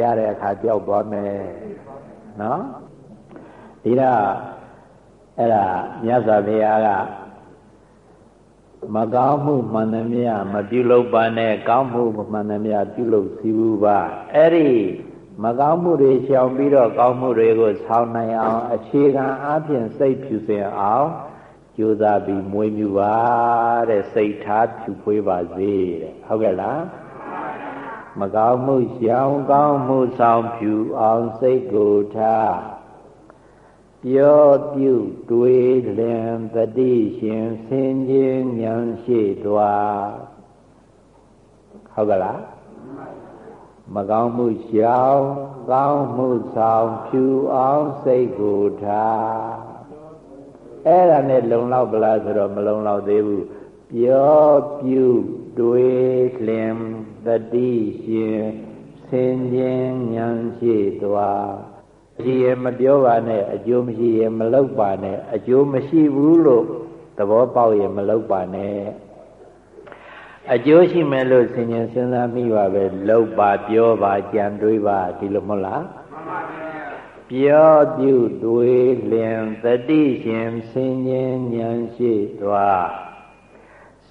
ရတဲ့အခါကြောက်သွားမယ်နော်ဒီတော့အဲ့ဒါမြတ်စွာဘုရားကမကောင်းမှုမှန်သမျှမပြုလုပ်ပါနဲ့ကောင်းမှုမှန်သမျှပြုလုပ်စီဘူးပါအဲ့ဒီမကောင်းမှုတွေရှောင်ပြီးတော့ကောင်းမှုတွေကိုဆောင်းနိုင်အောင်အခြေခံအားဖြင့်စိတ်ဖြူစင်အောင်ကြိုးစားပြီးမွေးမြူပါတဲ့စိတ်ထားဖြူဖွေးပါစေတဲ့ဟုတ်ကဲ့လား မကောင်းမှုရှောင်ကောင်းမှုဆောင်ဖြူအောင်စိတ်ကိုထားပြောပြုတွေးလင်တတိရှင်ဆင်ခြင်းဉာဏ်ရှိသွားဟုတ်ကလားမကောင်းမှုရှောင်ကောင်းမှုဆောင်ဖြူအောင်စိတ်ကိုထားအဲ့ဒါနဲ့လုံလောက်ပလားဆိုတော့မလုံလောက်သေးဘူးပြောပြုတွေးလင် တတိရှင်ဆင်ခြင်းဉာဏ်ရှိသွားရှိရင်မပြောပါနဲ့အကျိုးမရှိရင်မလုပ်ပါနဲ့အကျိုးမရှိဘူးလို့သဘောပေါက်ရင်မလုပ်ပါနဲ့အကျိုးရှိမယ်လို့ဆင်ញင်စဉ်းစားမိပါပဲလုပ်ပါပြောပါကြံတွေးပါဒီလိုမဟုတ်လားပြောပြုတွေးလင်တတိရှင်ဆင်ញင်ဉာဏ်ရှိသွား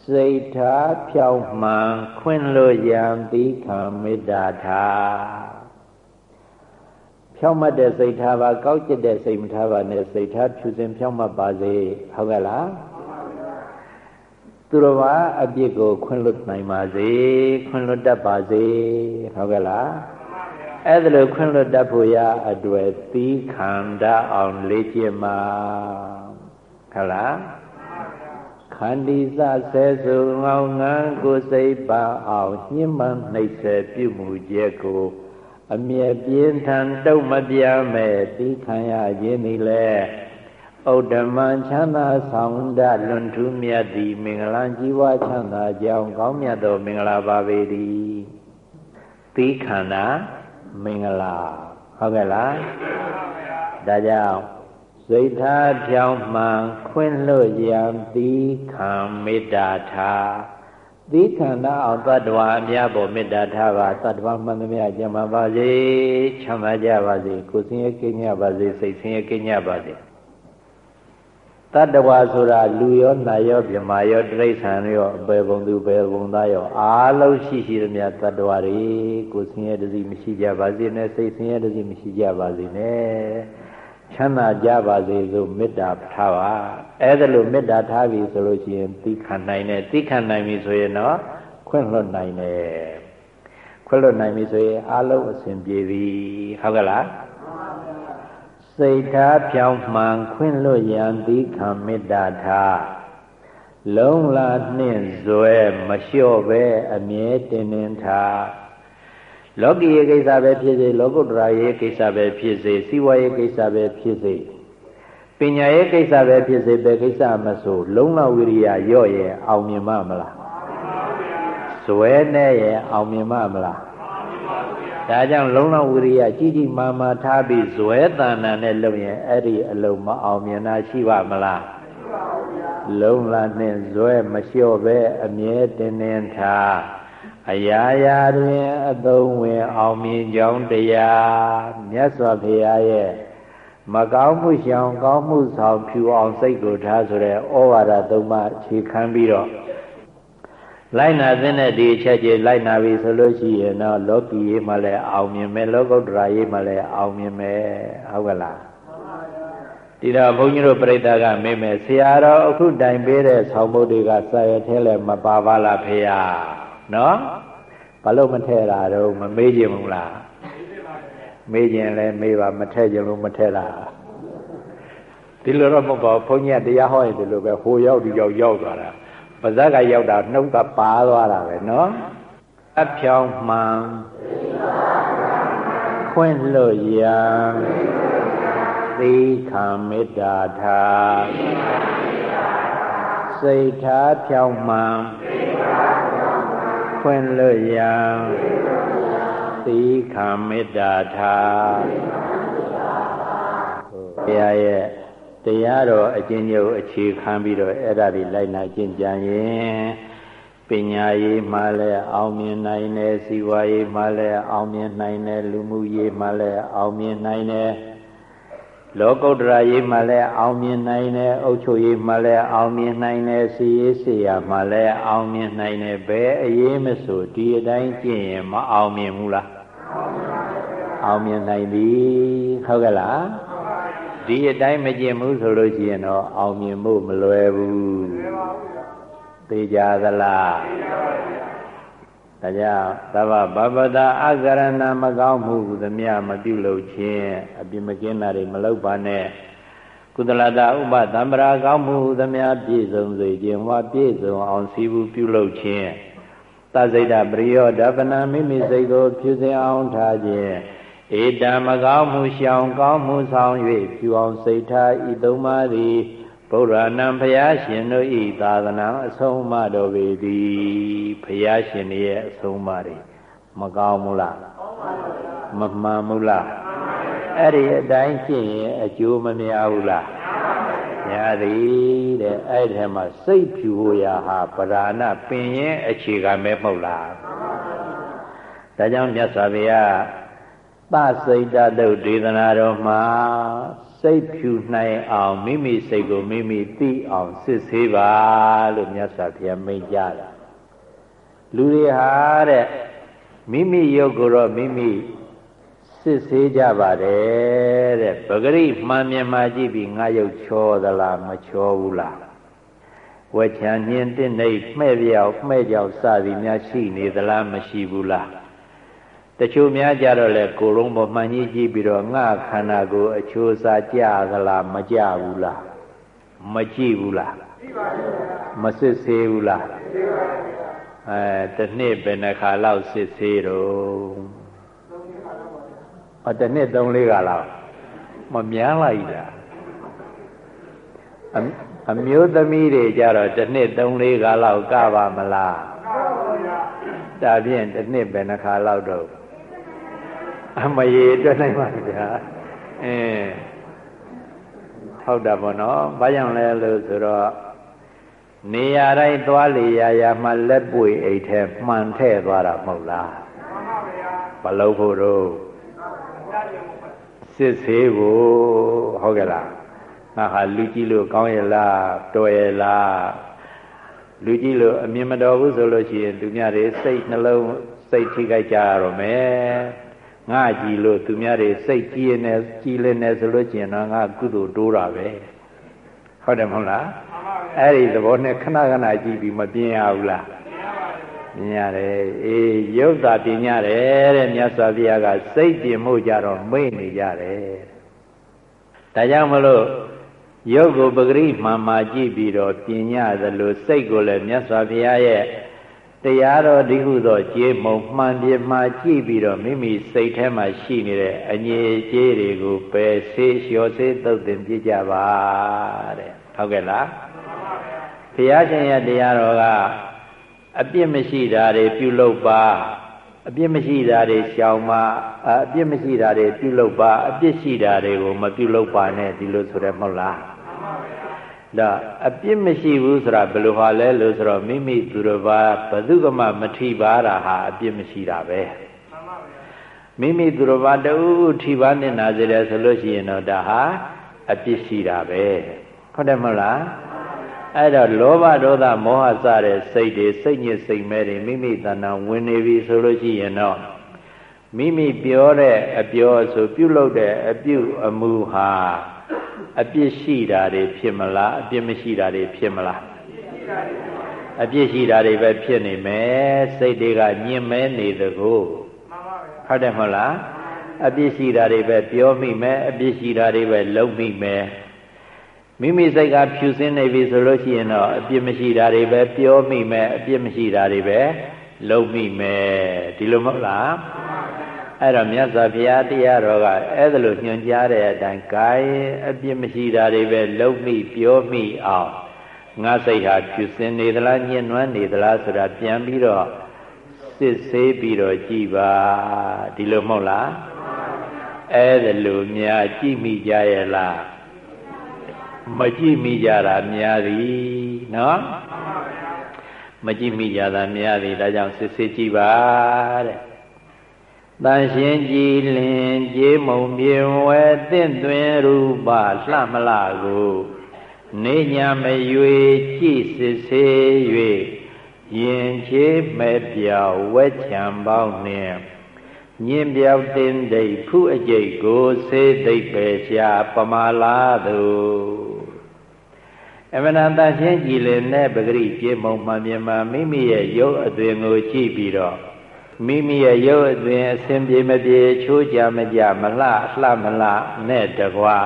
စိတ်ထားဖြောင့်မှန်ခွင့်လို့ရန်သီခံမေတ္တာထားဖြောင့်မတ်တဲ့စိတ်ထားပါကောက်ကျစ်တဲ့စိတ်မထားပါနဲ့စိတ်ထားဖြူစင်ဖြောင့်မတ်ပါစေဟုတ်ကဲ့လားသူတော်ဘာအပြစ်ကို ခွင့်လွတ်နိုင်ပါစေခွင့်လွတ်တတ်ပါစေဟုတ်ကဲ့လားအဲ့ဒါလိုခွင့်လွတ်တတ်ဖို့ရအတွေ့သီးခန္ဓာအောင်လေ့ကျင့်ပါဟုတ်လား ခန္တီစဆဲဆိုငောင်းငန်းကိုစိတ်ပါအောင်ညှိမှန်နှိပ်ဆဲပြုမှုချက်ကိုအမြဲပြင်းထန်တုတ်မပြမဲ့တိခံရခြင်းသည်လေဥဒ္ဓမံချမ်းသာဆောင်တလွန်ထူးမြတ်သည်မင်္ဂလာကြီးဝါချမ်းသာကြောင်းကောင်းမြတ်သောမင်္ဂလာပါပေသည်တိခန္ဓာမင်္ဂလာဟုတ်ကဲ့လားဒါကြောင့် စိတ်ထားပြောင်းမှန်ခွင့်လွတ်ရန်တိခံမေတ္တာထားသီခန္ဓာအောင်တ attva အများပေါ်မေတ္တာထားပါတ attva မှန်သမျှကြမှာပါစေချမ်းသာကြပါစေကိုယ်ဆင်းရဲကင်းကြပါစေစိတ်ဆင်းရဲကင်းကြပါစေတ attva ဆိုတာလူရောနတ်ရောမြမာရောတိရစ္ဆာန်ရောအပေပုံသူပေပုံသားရောအားလုံးရှိရှိသမျှတ attva တွေကိုယ်ဆင်းရဲတစီမရှိကြပါစေနဲ့စိတ်ဆင်းရဲတစီမရှိကြပါစေနဲ့ ချမ်းသာကြပါစေဆိုမေတ္တာထားပါအဲ့ဒါလို့မေတ္တာထားပြီဆိုလို့ရှိရင်သိခံနိုင်တယ်သိခံနိုင်ပြီဆိုရင်တော့ခွင့်လွတ်နိုင်တယ်ခွင့်လွတ်နိုင်ပြီဆိုရင်အလုံးအစဉ်ပြေပြီဟုတ်ကဲ့လားစိတ်ထားဖြောင်းမှန်ခွင့်လွတ်ရန်သိခံမေတ္တာထားလုံးလာနှင့်ဇွဲမလျှော့ပဲအမြဲတင်းတင်းထား လောကီရဲ့ကိစ္စပဲဖြစ်စေလောကုတ္တရာရဲ့ကိစ္စပဲဖြစ်စေစီးပွားရေးကိစ္စပဲဖြစ်စေပညာရေးကိစ္စပဲဖြစ်စေဘယ်ကိစ္စမဆိုလုံးဝဝိရိယရော့ရဲ့အောင်မြင်မမလားဇွဲနဲ့ရဲ့အောင်မြင်မမလားဒါကြောင့်လုံးဝဝိရိယကြီးကြီးမားမားထားပြီးဇွဲတဏ္ဍာနဲ့လုပ်ရင်အဲ့ဒီအလုံးမအောင်မြင်တာရှိပါမလားလုံးလာနဲ့ဇွဲမလျှော့ပဲအမြဲတင်းတင်းထား အရာရာတွင်အသုံးဝင်အောင်မြင်ကြောင်းတရားမြတ်စွာဘုရားရဲ့မကောင်းမှုရှောင်ကောင်းမှုဆောင်ဖြူအောင်စိတ်ကိုထားဆိုတဲ့ဩဝါဒသုံးပါးခြေခံပြီးတော့လိုက်နာသင့်တဲ့ဒီအချက်ကြီးလိုက်နာပြီဆိုလို့ရှိရင်တော့လောကီရေးမှလည်းအောင်မြင်မယ်လောကုတ္တရာရေးမှလည်းအောင်မြင်မယ်ဟုတ်ကလားဒီတော့ဘုန်းကြီးတို့ပြိဿကမေးမယ်ဆရာတော်အခုတိုင်ပေးတဲ့ဆောင်းဘုတ်တွေကစာရထဲလည်းမပါပါလားဖေယ နော်ဘာလို့မထဲတာတော့မမေးကြဘူးလားမေးခြင်းလည်းမေးပါမထဲကြလို့မထဲတာဒီလိုတော့မဟုတ်ပါဘူးဘုန်းကြီးကတရားဟောရင်ဒီလိုပဲဟိုရောက်ဒီရောက်ရောက်သွားတာပါဇက်ကရောက်တာနှုတ်ကပါသွားတာပဲနော်အဖြောင်းမှန်ခွင့်လွတ်ရန်သီခံမေတ္တာထားစိတ်ထားဖြောင်းမှန် ခွင့်လွတ်ရန်သီခံမေတ္တာထားဘုရားရဲ့တရားတော်အကျဉ်းချုပ်အခြေခံပြီးတော့အဲ့ဒါတွေလိုက်နာကျင့်ကြံရင်ပညာရေးမှလည်းအောင်မြင်နိုင်တယ်စီဝါရေးမှလည်းအောင်မြင်နိုင်တယ်လူမှုရေးမှလည်းအောင်မြင်နိုင်တယ် လောကုတ္တရာရေးမှလည်းအောင်မြင်နိုင်တယ်အုပ်ချုပ်ရေးမှလည်းအောင်မြင်နိုင်တယ်စီရေးစီရမှလည်းအောင်မြင်နိုင်တယ်ဘယ်အရေးမဆိုဒီအတိုင်းကျင့်ရင်မအောင်မြင်ဘူးလားအောင်မြင်နိုင်ပြီဟုတ်ကဲ့လားဒီအတိုင်းမကျင့်ဘူးဆိုလို့ရှိရင်တော့အောင်မြင်ဖို့မလွယ်ဘူးသိကြသလား ဒါကြောင့်သဗ္ဗဗဗတာအကရဏမကောင်းမှုသမျှမပြုလုပ်ခြင်းအပြစ်မကင်းတာတွေမလုပ်ပါနဲ့ကုသလတာဥပသံ္ပရာကောင်းမှုသမျှပြည့်စုံစေခြင်းဟောပြည့်စုံအောင်စီဘူးပြုလုပ်ခြင်းသစိတ်တပရိယောဓပနာမိမိစိတ်ကိုဖြူစင်အောင်ထားခြင်းဧတံမကောင်းမှုရှောင်ကောင်းမှုဆောင်၍ဖြူအောင်စိတ်ထားဤသုံးပါးသည် ဗုဒ္ဓနာဘုရားရှင်တို့ဤသာသနာအဆုံးအမတော်ပေသည်ဘုရားရှင်ရဲ့အဆုံးအမတွေမကောင်းဘူးလားမမှန်ဘူးလားအဲ့ဒီအတိုင်းကျင့်ရင်အကျိုးမများဘူးလားများသည်တဲ့အဲ့ဒီမှာစိတ်ဖြူရာဟာပဓာနာပင်ရင်အခြေခံပဲမဟုတ်လားဒါကြောင့်မြတ်စွာဘုရားသစိတ်တတုဒေသနာတော်မှာ စိတ်ဖြူနိုင်အောင်မိမိစိတ်ကိုမိမိသိအောင်စစ်ဆေးပါလို့မြတ်စွာဘုရားမိန့်ကြတာလူတွေဟာတဲ့မိမိရုပ်ကိုတော့မိမိစစ်ဆေးကြပါတယ်တဲ့ပဂရိမှန်မြင်မှကြည့်ပြီးငါရုပ်ချောသလားမချောဘူးလားဝချံညင်းတင့်နေမှဲ့ပြောက်မှဲ့ကြောက်စသည်များရှိနေသလားမရှိဘူးလား တချို့များကြတော့လေကိုယ်လုံးပေါ်မှန်ကြီးကြည့်ပြီးတော့ငါခန္ဓာကိုအချိုးစားကြသလားမကြဘူးလားမကြည့်ဘူးလားမစစ်ဆေးဘူးလားအဲတစ်နှစ်ဘယ်နှခါလောက်စစ်ဆေးတော့အတစ်နှစ်သုံးလေးခါလောက်မများလိုက်တာအမျိုးသမီးတွေကြတော့တစ်နှစ်သုံးလေးခါလောက်ကပါမလားဒါဖြင့်တစ်နှစ်ဘယ်နှခါလောက်တော့ အမရေတွက်နိုင်ပါဗျာအင်းဟုတ်တာပေါ့နော်ဘာကြောင့်လဲလို့ဆိုတော့နေရာတိုင်းသွားလေရာရာမှလက်ပွေအိတ်ထဲမှန်ထဲ့သွားတာမဟုတ်လားဘလို့ဖို့တော့စစ်ဆေးဖို့ဟုတ်ကဲ့လားငါဟာလူကြည့်လို့ကောင်းရဲ့လားတော်ရဲ့လားလူကြည့်လို့အမြင်မတော်ဘူးဆိုလို့ရှိရင်သူများတွေစိတ်နှလုံးစိတ်ထိခိုက်ကြရတော့မယ် ငါကြည်လို့သူများတွေစိတ်ကြည်နေကြည်လင်းနေဆိုလို့ကျင်တော့ငါကုသိုလ်တိုးတာပဲဟုတ်တယ်မဟုတ်လားအဲ့ဒီသဘောနဲ့ခဏခဏကြည့်ပြီးမပြင်းရဘူးလားပြင်းရတယ်အေးရုပ်သာပြင်းရတယ်တဲ့မြတ်စွာဘုရားကစိတ်ပြင်းမှုကြတော့မိတ်နေကြတယ်ဒါကြောင့်မလို့ရုပ်ကိုပဂရိမှန်မှကြည့်ပြီးတော့ပြင်းရသလိုစိတ်ကိုလည်းမြတ်စွာဘုရားရဲ့ တရားတော်ဒီဟုသောကြေးမုံမှန်ပြမှကြည့်ပြီးတော့မိမိစိတ်ထဲမှာရှိနေတဲ့အငြိကြေးတွေကိုပယ်ဆေးလျှော်ဆေးသုတ်သင်ပြကြပါတဲ့ဟုတ်ကဲ့လားဘုရားရှင်ရဲ့တရားတော်ကအပြစ်မရှိတာတွေပြုလုပ်ပါအပြစ်မရှိတာတွေရှောင်ပါအပြစ်မရှိတာတွေပြုလုပ်ပါအပြစ်ရှိတာတွေကိုမပြုလုပ်ပါနဲ့ဒီလိုဆိုရမဟုတ်လား ဒါအပြစ်မရှိဘူးဆိုတာဘယ်လိုဟာလဲလို့ဆိုတော့မိမိသူတစ်ပါးဘသူကမှမထိပါတာဟာအပြစ်မရှိတာပဲမိမိသူတစ်ပါးတူထိပါနေနာစေတယ်ဆိုလို့ရှိရင်တော့ဒါဟာအပြစ်ရှိတာပဲဟုတ်တယ်မဟုတ်လားအဲ့တော့လောဘဒေါသမောဟစတဲ့စိတ်တွေစိတ်ညစ်စိတ်မဲတွေမိမိတဏ္ဍာဝင်နေပြီဆိုလို့ရှိရင်တော့မိမိပြောတဲ့အပြောဆိုပြုလုပ်တဲ့အပြုအမူဟာ အပြစ်ရှိတာတွေဖြစ်မလားအပြစ်မရှိတာတွေဖြစ်မလားအပြစ်ရှိတာတွေပဲဖြစ်နေမယ်စိတ်တွေကညင်မဲနေတကူဟုတ်တယ်မဟုတ်လားအပြစ်ရှိတာတွေပဲပြောမိမယ်အပြစ်ရှိတာတွေပဲလုပ်မိမယ်မိမိစိတ်ကဖြူစင်းနေပြီဆိုလို့ရှိရင်တော့အပြစ်မရှိတာတွေပဲပြောမိမယ်အပြစ်မရှိတာတွေပဲလုပ်မိမယ်ဒီလိုမဟုတ်လား အဲ့တော့မြတ်စွာဘုရားတရားတော်ကအဲ့ဒါလိုညွှန်ကြားတဲ့အတိုင်းကာယအပြစ်မရှိတာတွေပဲလုံးမိပြောမိအောင်ငါစိတ်ဟာဖြူစင်နေသလားညှဉ်းနှွမ်းနေသလားဆိုတာပြန်ပြီးတော့စစ်ဆေးပြီးတော့ကြည်ပါဒီလိုမဟုတ်လားအဲ့ဒါလိုများကြည့်မိကြရဲ့လားမကြည့်မိကြတာများသည်နော်မကြည့်မိကြတာများသည်ဒါကြောင့်စစ်စစ်ကြည့်ပါတဲ့ တန်ရှင်ကြည်လင်ကြေးမုံပြေဝဲတင့်သွင်းရူပလှမလာကိုနေညာမရွေကြည်စစ်စေ၍ရင်ချေမဲ့ပြောက်ဝဲချံပေါင်းနှင့်ညင်ပြောက်တင်ဒိတ်ဖုအကျိတ်ကိုစေသိပ်ပဲရှာပမာလာသူအမနာတန်ရှင်းကြည်လင်တဲ့ပဂရိပြေမုံမှန်မြမမိမိရဲ့ရုပ်အသွင်ကိုကြည့်ပြီးတော့ မိမိရဲ့ရုပ်အသွင်အစဉ်ပြေမပြေချိုးကြမကြမလှလှမလှနဲ့တကွာ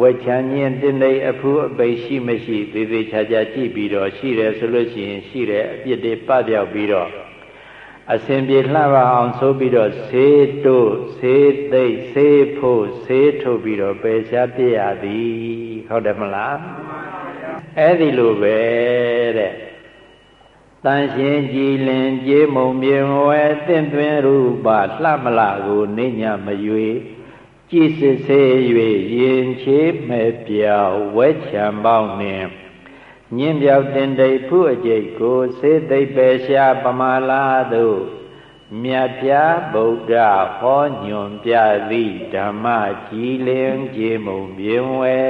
ဝေချမ်းခြင်းတင်းနေအဖူးအပိရှိမရှိသေးသေးချာချာကြည့်ပြီးတော့ရှိတယ်ဆိုလို့ရှိရင်ရှိတယ်အပြစ်တွေပပြောက်ပြီးတော့အစဉ်ပြေလှပအောင်ဆိုပြီးတော့ဆေးတို့ဆေးသိပ်ဆေးဖို့ဆေးထုတ်ပြီးတော့ပယ်ရှားပြရသည်ဟုတ်တယ်မလားအဲ့ဒီလိုပဲတဲ့ တန်ရှင်ကြည်လင်ကြေးမုံမြေဝဲတင့်သွင်းရူပလှမလာကိုနေညမရွေကြည်စစ်စေ၍ရင်ချေမဲ့ပြောင်းဝဲချံပေါင်းနှင့်ညင်းပြောက်တင်တိတ်ဖုအကျိတ်ကိုစေသိပ်ပဲရှာပမာလာသို့မြတ်ပြဗုဒ္ဓဟောညွန်ပြသည်ဓမ္မကြည်လင်ကြေမုံပြင်းဝဲ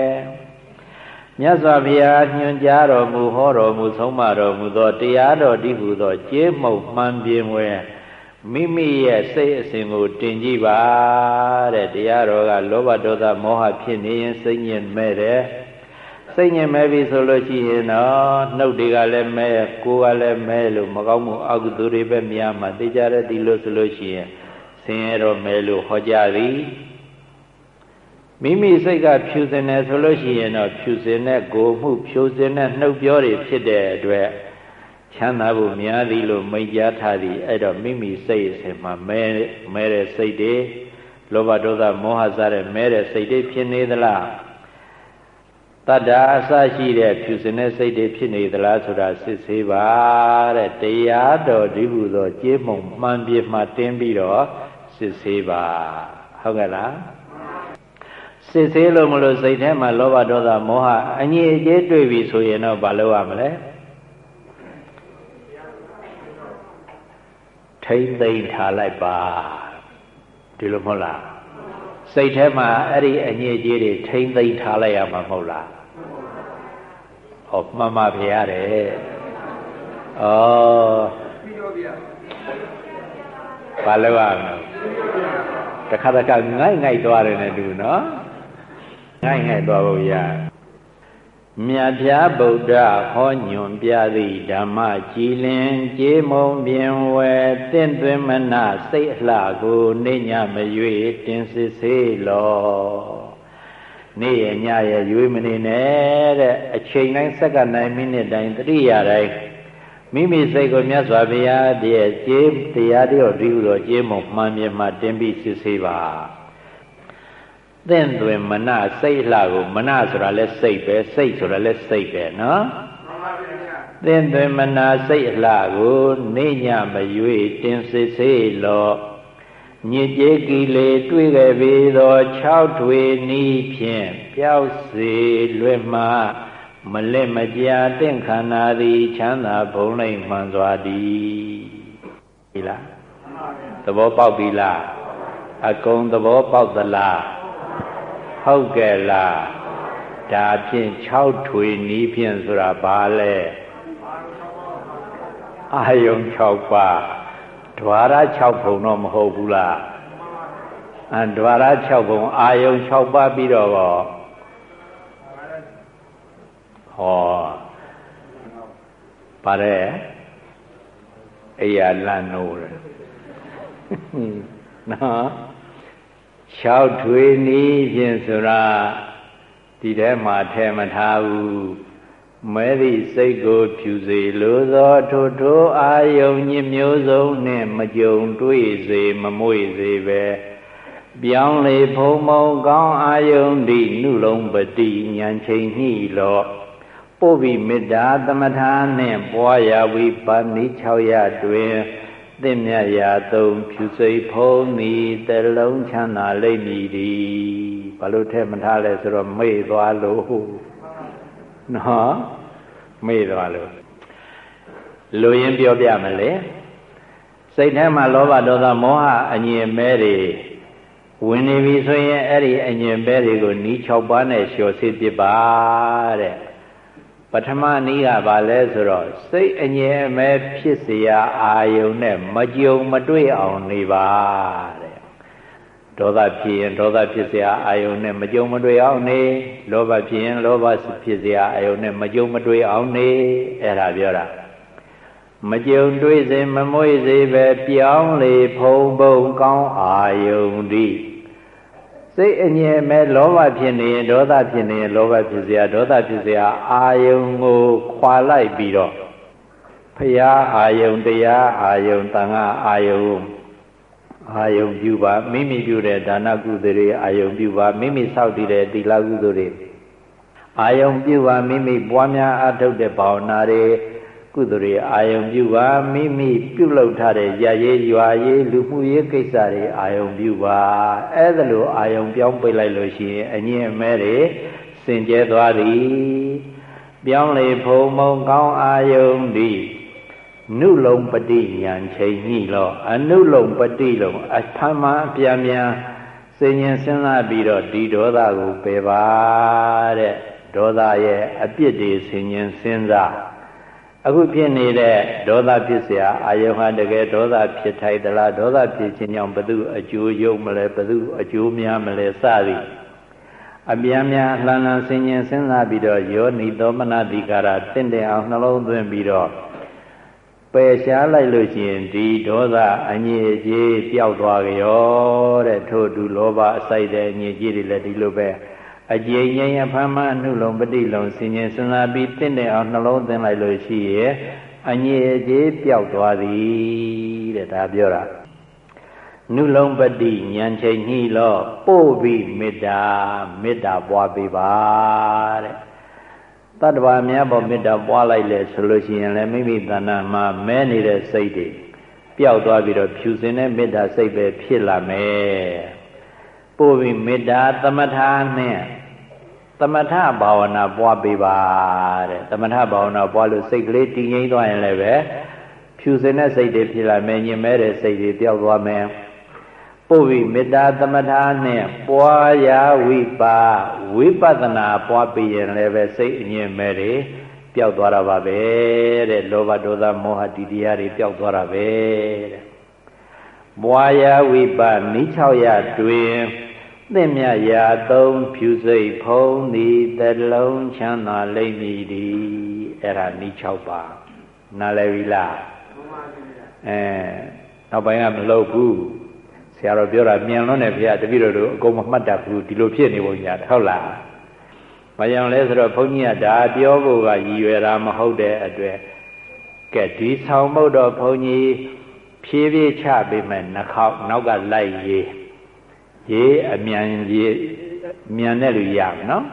မြတ်စွာဘုရားညွှန်ကြားတော်မူဟောတော်မူဆုံးမတော်မူသောတရားတော်ဒီဟုသောကြေးမှုတ်မှန်ပြင်းဝဲမိမိရဲ့စိတ်အစဉ်ကိုတင်ကြည့်ပါတဲ့တရားတော်ကလောဘဒေါသမောဟဖြစ်နေရင်စိတ်ညစ်မဲ့တယ်စိတ်ညစ်မဲ့ပြီဆိုလို့ရှိရင်တော့နှုတ်တွေကလည်းမဲ့ကိုယ်ကလည်းမဲ့လို့မကောင်းမှုအကုသိုလ်တွေပဲများမှသိကြတဲ့ဒီလို့ဆိုလို့ရှိရင်ဆင်းရဲတော့မဲ့လို့ဟောကြသည် မိမိစိတ်ကဖြူစင်တယ်ဆိုလို့ရှိရင်တော့ဖြူစင်တဲ့ကိုယ်မှုဖြူစင်တဲ့နှုတ်ပြောတွေဖြစ်တဲ့အတွက်ချမ်းသာဖို့များသည်လို့မိတ်ကြားထားသည်အဲ့တော့မိမိစိတ်အစဉ်မှာမဲမဲတဲ့စိတ်တွေလောဘဒေါသမောဟစတဲ့မဲတဲ့စိတ်တွေဖြစ်နေသလားတတ္တာအစရှိတဲ့ဖြူစင်တဲ့စိတ်တွေဖြစ်နေသလားဆိုတာစစ်ဆေးပါတဲ့တရားတော်ဒီဟုသောကြေးမုံမှန်ပြမှတင်းပြီးတော့စစ်ဆေးပါဟုတ်ကဲ့လား စစ်ဆေးလို့မလို့စိတ်ထဲမှာလောဘဒေါသမောဟအငြိအကျေးတွေ့ပြီဆိုရင်တော့ဘာလုပ်ရမလဲထိမ့်သိမ့်ထားလိုက်ပါဒီလိုမဟုတ်လားစိတ်ထဲမှာအဲ့ဒီအငြိအကျေးတွေထိမ့်သိမ့်ထားလိုက်ရမှာမဟုတ်လားဟောမှန်ပါဗျာတဲ့ဩဘာလို့ရမလဲတခါတခါငိုက်ငိုက်သွားတယ်နဲ့တူနော် ငိုက်ငိုက်သွားဖို့ရမြတ်ဖျားဗုဒ္ဓဟောညွန်ပြသည့်ဓမ္မကြည်လင်ကြေမုံပြင်ဝဲတင့်သွင်းမနာစိတ်အလှကိုနေညမရွေတင်စစ်စေလောနေ့ရညရရွေမနေနဲ့တဲ့အချိန်တိုင်းစက္ကန့်တိုင်းမိနစ်တိုင်းတတိယတိုင်းမိမိစိတ်ကိုမြတ်စွာဘုရားတည်းကြေးတရားတော်ဒီဟုတော်ကြေးမုံမှန်မြတ်မှတင်ပြီးစစ်ဆေးပါ သင့်တွင်မနစိတ်လှကိုမနဆိုတာလဲစိတ်ပဲစိတ်ဆိုတာလဲစိတ်ပဲနော်သင်တွင်မနာစိတ်အလှကိုနေညမရွေတင်စစ်စေလောညစ်ကြေးကီလေတွေ့ခဲ့ပြီသော6ထွေနီးဖြင့်ပျောက်စေလွတ်မှမလက်မကြာတင့်ခန္ဓာသည်ချမ်းသာဘုံလိမ့်မှန်စွာသည်ဒီလားသဘောပေါက်ပြီလားအကုန်သဘောပေါက်သလား ဟုတ်ကဲ့လားဒါဖြင့်6ထွေနီးဖြင့်ဆိုတာဘာလဲအာယုံ6ပါးဒွါရ6ဘုံတော့မဟုတ်ဘူးလားအဒွါရ6ဘုံအာယုံ6ပါးပြီးတော့ဟောပါတယ်အိယာလန့်နိုးတယ်နော် ၆ထွေနီးဖြင့်ဆိုတာဒီထဲမှာထဲမထားဘူးမဲသည့်စိတ်ကိုဖြူစေလိုသောထိုထိုအာယုံညစ်မျိုးစုံနှင့်မကြုံတွေ့စေမမွေ့စေပဲပြောင်းလေဖုံမုံကောင်းအာယုံဒီနုလုံးပတိဉာဏ်ချိန်ညှိလောပုဗ္ဗိမေတ္တာသမထာနှင့်ပွားရာဝိပါဏိ6ရတွင် သင့်မြတ်ရာသုံးဖြူစိတ်ဖုံးသည်တလုံးချမ်းသာလိမ့်မည်ဒီဘာလို့ထဲမထားလဲဆိုတော့မေ့သွားလို့နော်မေ့သွားလို့လူရင်းပြောပြမလဲစိတ်ထဲမှာလောဘဒေါသမောဟအငြင်းမဲတွေဝင်နေပြီဆိုရင်အဲ့ဒီအငြင်းမဲတွေကိုနီး6ပါးနဲ့လျှော်စေပြပါတဲ့ ပထမနည်းကဘာလဲဆိုတော့စိတ်အငြင်းအမဲဖြစ်เสียအာယုံနဲ့မကြုံမတွေ့အောင်နေပါတဲ့ဒေါသဖြစ်ရင်ဒေါသဖြစ်เสียအာယုံနဲ့မကြုံမတွေ့အောင်နေလောဘဖြစ်ရင်လောဘဖြစ်เสียအာယုံနဲ့မကြုံမတွေ့အောင်နေအဲ့ဒါပြောတာမကြုံတွေ့စေမမွေ့စေပဲပြောင်းလေဖုံဖုံကောင်းအာယုံဒီ စိတ်အငြင်းမဲ့လောဘဖြစ်နေရင်ဒေါသဖြစ်နေရင်လောဘဖြစ်စရာဒေါသဖြစ်စရာအာယုံကိုခွာလိုက်ပြီးတော့ဖရာအာယုံတရားအာယုံတန်ခါအာယုံအာယုံပြုပါမိမိပြုတဲ့ဒါနကုသိုလ်တွေအာယုံပြုပါမိမိစောင့်တည်တဲ့သီလကုသိုလ်တွေအာယုံပြုပါမိမိပွားများအထောက်တဲ့ဘာဝနာတွေ ကုသိုလ်တွေအာယုံပြုပါမိမိပြုလုပ်ထားတဲ့ရရေးရွာရေးလူမှုရေးကိစ္စတွေအာယုံပြုပါအဲ့ဒါလိုအာယုံပြောင်းပိတ်လိုက်လို့ရှိရင်အငြင်းအမဲတွေစင်ကြဲသွားသည်ပြောင်းလေဖုံမုံကောင်းအာယုံသည်နုလုံပတိညာချိန်ညိလောအနုလုံပတိလုံအထမအပြာမြန်စင်ញင်စဉ်းစားပြီးတော့ဒီဒေါသကိုပယ်ပါတဲ့ဒေါသရဲ့အပြစ်တွေစင်ញင်စဉ်းစား အခုဖြစ်နေတဲ့ဒေါသဖြစ်เสียအာယုဟာတကယ်ဒေါသဖြစ်ထိုက်သလားဒေါသဖြစ်ခြင်းကြောင့်ဘု து အကျိုးရုပ်မလဲဘု து အကျိုးများမလဲစသည်အပြန်များလှန်လှန်ဆင်ញင်စဉ်းစားပြီးတော့ယောနိသောမနတိကာရတင့်တယ်အောင်နှလုံးသွင်းပြီးတော့ပယ်ရှားလိုက်လို့ရှိရင်ဒီဒေါသအငြိအကျေးပျောက်သွားကြောတဲ့ထို့တူလောဘအစိုက်တဲ့အငြိအကျေးတွေလည်းဒီလိုပဲ အကျေငြိမ်အဖမ်းမအနှုလုံးပฏิလုံးဆင်ញင်စဉ်းစားပြီးတင့်တယ်အောင်နှလုံးသွင်းလိုက်လို့ရှိရဲ့အငြိအကျေးပျောက်သွားသည်တဲ့ဒါပြောတာနုလုံးပတိဉာဏ်ချိန်ညှိလောပို့ပြီးမေတ္တာမေတ္တာပွားပေးပါတဲ့တတ္တဝါများပေါ်မေတ္တာပွားလိုက်လေဆိုလို့ရှိရင်လည်းမိမိတဏ္ဍာမှာမဲနေတဲ့စိတ်တွေပျောက်သွားပြီးတော့ဖြူစင်တဲ့မေတ္တာစိတ်ပဲဖြစ်လာမယ် ပို့ပြီးမေတ္တာသမထာနဲ့သမထဘာဝနာပွားပေးပါတဲ့သမထဘာဝနာပွားလို့စိတ်ကလေးတည်ငြိမ်သွားရင်လည်းပဲဖြူစင်တဲ့စိတ်တွေဖြစ်လာမယ်ညင်မဲတဲ့စိတ်တွေပျောက်သွားမယ်ပို့ပြီးမေတ္တာသမထနဲ့ပွားရာဝိပါဝိပဿနာပွားပြီးရင်လည်းပဲစိတ်အငြင်းမဲတွေပျောက်သွားတာပါပဲတဲ့လောဘဒေါသမောဟဒီတရားတွေပျောက်သွားတာပဲတဲ့ပွားရာဝိပါနိ6ရတွင် သင့်မြတ်ရာသုံးဖြူစိတ်ဖုံးသည်တလုံးချမ်းသာလိမ့်မည်ဒီအဲ့ဒါဤ6ပါနားလည်ပြီလားအဲနောက်ပိုင်းကမလုပ်ဘူးဆရာတော်ပြောတာမြန်လွန်းတယ်ဖေတပည့်တော်တို့အကုန်မမှတ်တတ်ဘူးဒီလိုဖြစ်နေပုံညာဟုတ်လားဘာကြောင့်လဲဆိုတော့ဘုန်းကြီးကဒါပြောဖို့ကရည်ရွယ်တာမဟုတ်တဲ့အတွက်ကဲဒီဆောင်မုတ်တော့ဘုန်းကြီးဖြည်းဖြည်းချပေးမယ်နှခေါက်နောက်ကလိုက်ရေး ရေးအမြန်ရေးမြန်တဲ့လူရမယ်နော်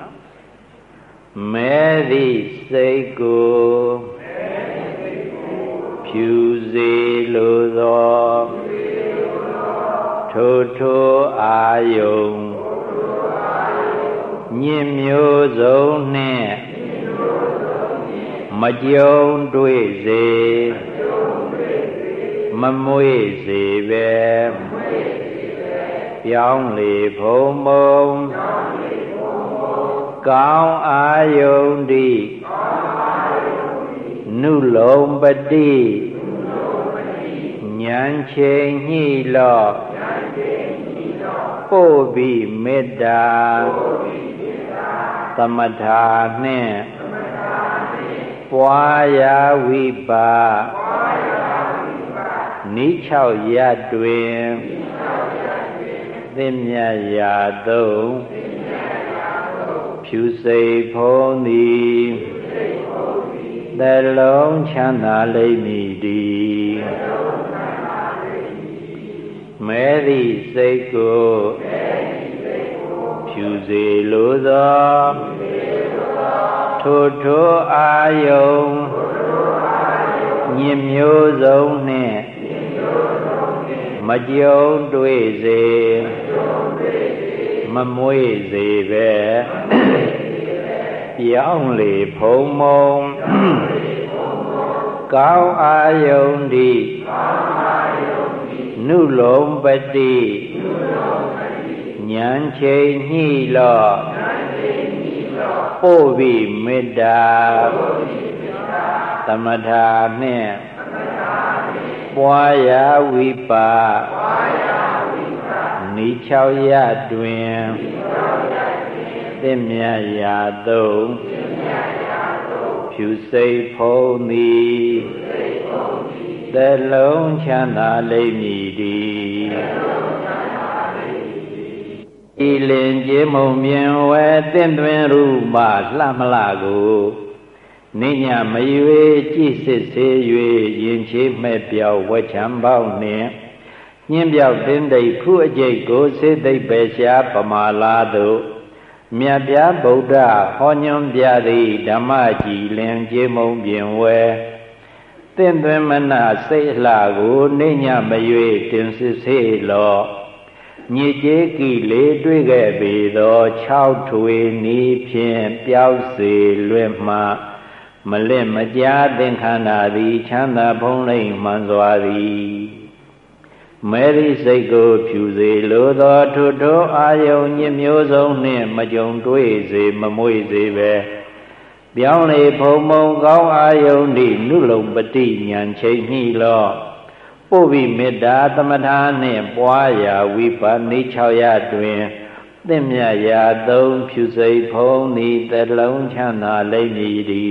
မဲသည့်စိတ်ကိုဖြူစေလိုသောထိုထိုအာယုံညင်မျိုးစုံနှင့်မကြုံတွေ့စေမမွေ့စေပဲ ပြောင်းလေဖုံမုံကောင်းအာယုန်တိနုလုံးပတိဉာဏ်ချိန်ညှိလော့ပို့ပြီးမေတ္တာသမထာနှင့်ပွားရာဝိပါနိ၆ရတွင် သင်မြတ်ရာသုံးဖြူစိတ်ဖုံးသည်သလုံးချမ်းသာလိမ့်မည်တည်းမဲသည့်စိတ်ကိုဖြူစေလိုသောထိုထိုအာယုံညင်မျိုးစုံနှင့် မကြုံတွေ့စေမမွေ့စေပဲပြောင်းလေဖုံမုံကောင်းအာယုန်တိကောင်းအာယုန်တိနုလုံးပတိနုလုံးပတိဉာဏ်ချိန်ညှိလော့ဉာဏ်ချိန်ညှိလော့ပို့ပြီးမေတ္တာပို့ပြီးမေတ္တာသမထာနှင့်သမထာနှင့် ပွားရာဝိပါပွားရာဝိပါနိ၆ရတွင်နိ၆ရတွင်သင်မြတ်ရာသုံးသင်မြတ်ရာသုံးဖြူစိတ်ဖုံးသည်ဖြူစိတ်ဖုံးသည်သလုံးချမ်းသာလိမ့်မည်တည်းသလုံးချမ်းသာလိမ့်မည်တည်းဤလင်ကျေမုံမြင်ဝဲတင့်တွင်ရူပလှမလာကို နိညာမရွေကြည်စစ်စေ၍ရင်ချေမဲ့ပြောက်ဝက်ချံပေါင်းနှင့်ညင်းပြောက်တင်းတိတ်ဖူးအကျိတ်ကိုစေသိပ်ပဲရှားပမာလာတို့မြတ်ပြားဗုဒ္ဓဟောညွန်ပြသည်ဓမ္မကြည်လင်ကျေမုံပြင်ဝဲတင့်သွင်းမနာစိတ်လှကိုနေညမရွေတင်စစ်စေလောညစ်ကြေးကိလေတွေ့ခဲ့ပေသော6ထွေနီးဖြင့်ပျောက်စေလွင့်မှ မလင့်မကြားသင်္ခန္ဓာသည် ချမ်းသာဖုံးလိမ့်မှန်စွာသည်မေရိစိတ်ကို ဖြူစေလိုသောထိုထိုအာယုံညစ်မျိုးစုံနှင့် မကြုံတွေ့စေမမွေ့စေပဲပြောင်းလေဖုံမုံကောင်းအာယုန်ဤနုလုံပတိညာချိန်နှီလောပုဗ္ဗိမေတ္တာသမထာနှင့် ပွားရာဝိပါနိ6ရတွင်သင့်မြတ်ရာသုံးဖြူစိတ်ဖုံးသည်တလုံးချမ်းသာလိမ့်မည်ဒီ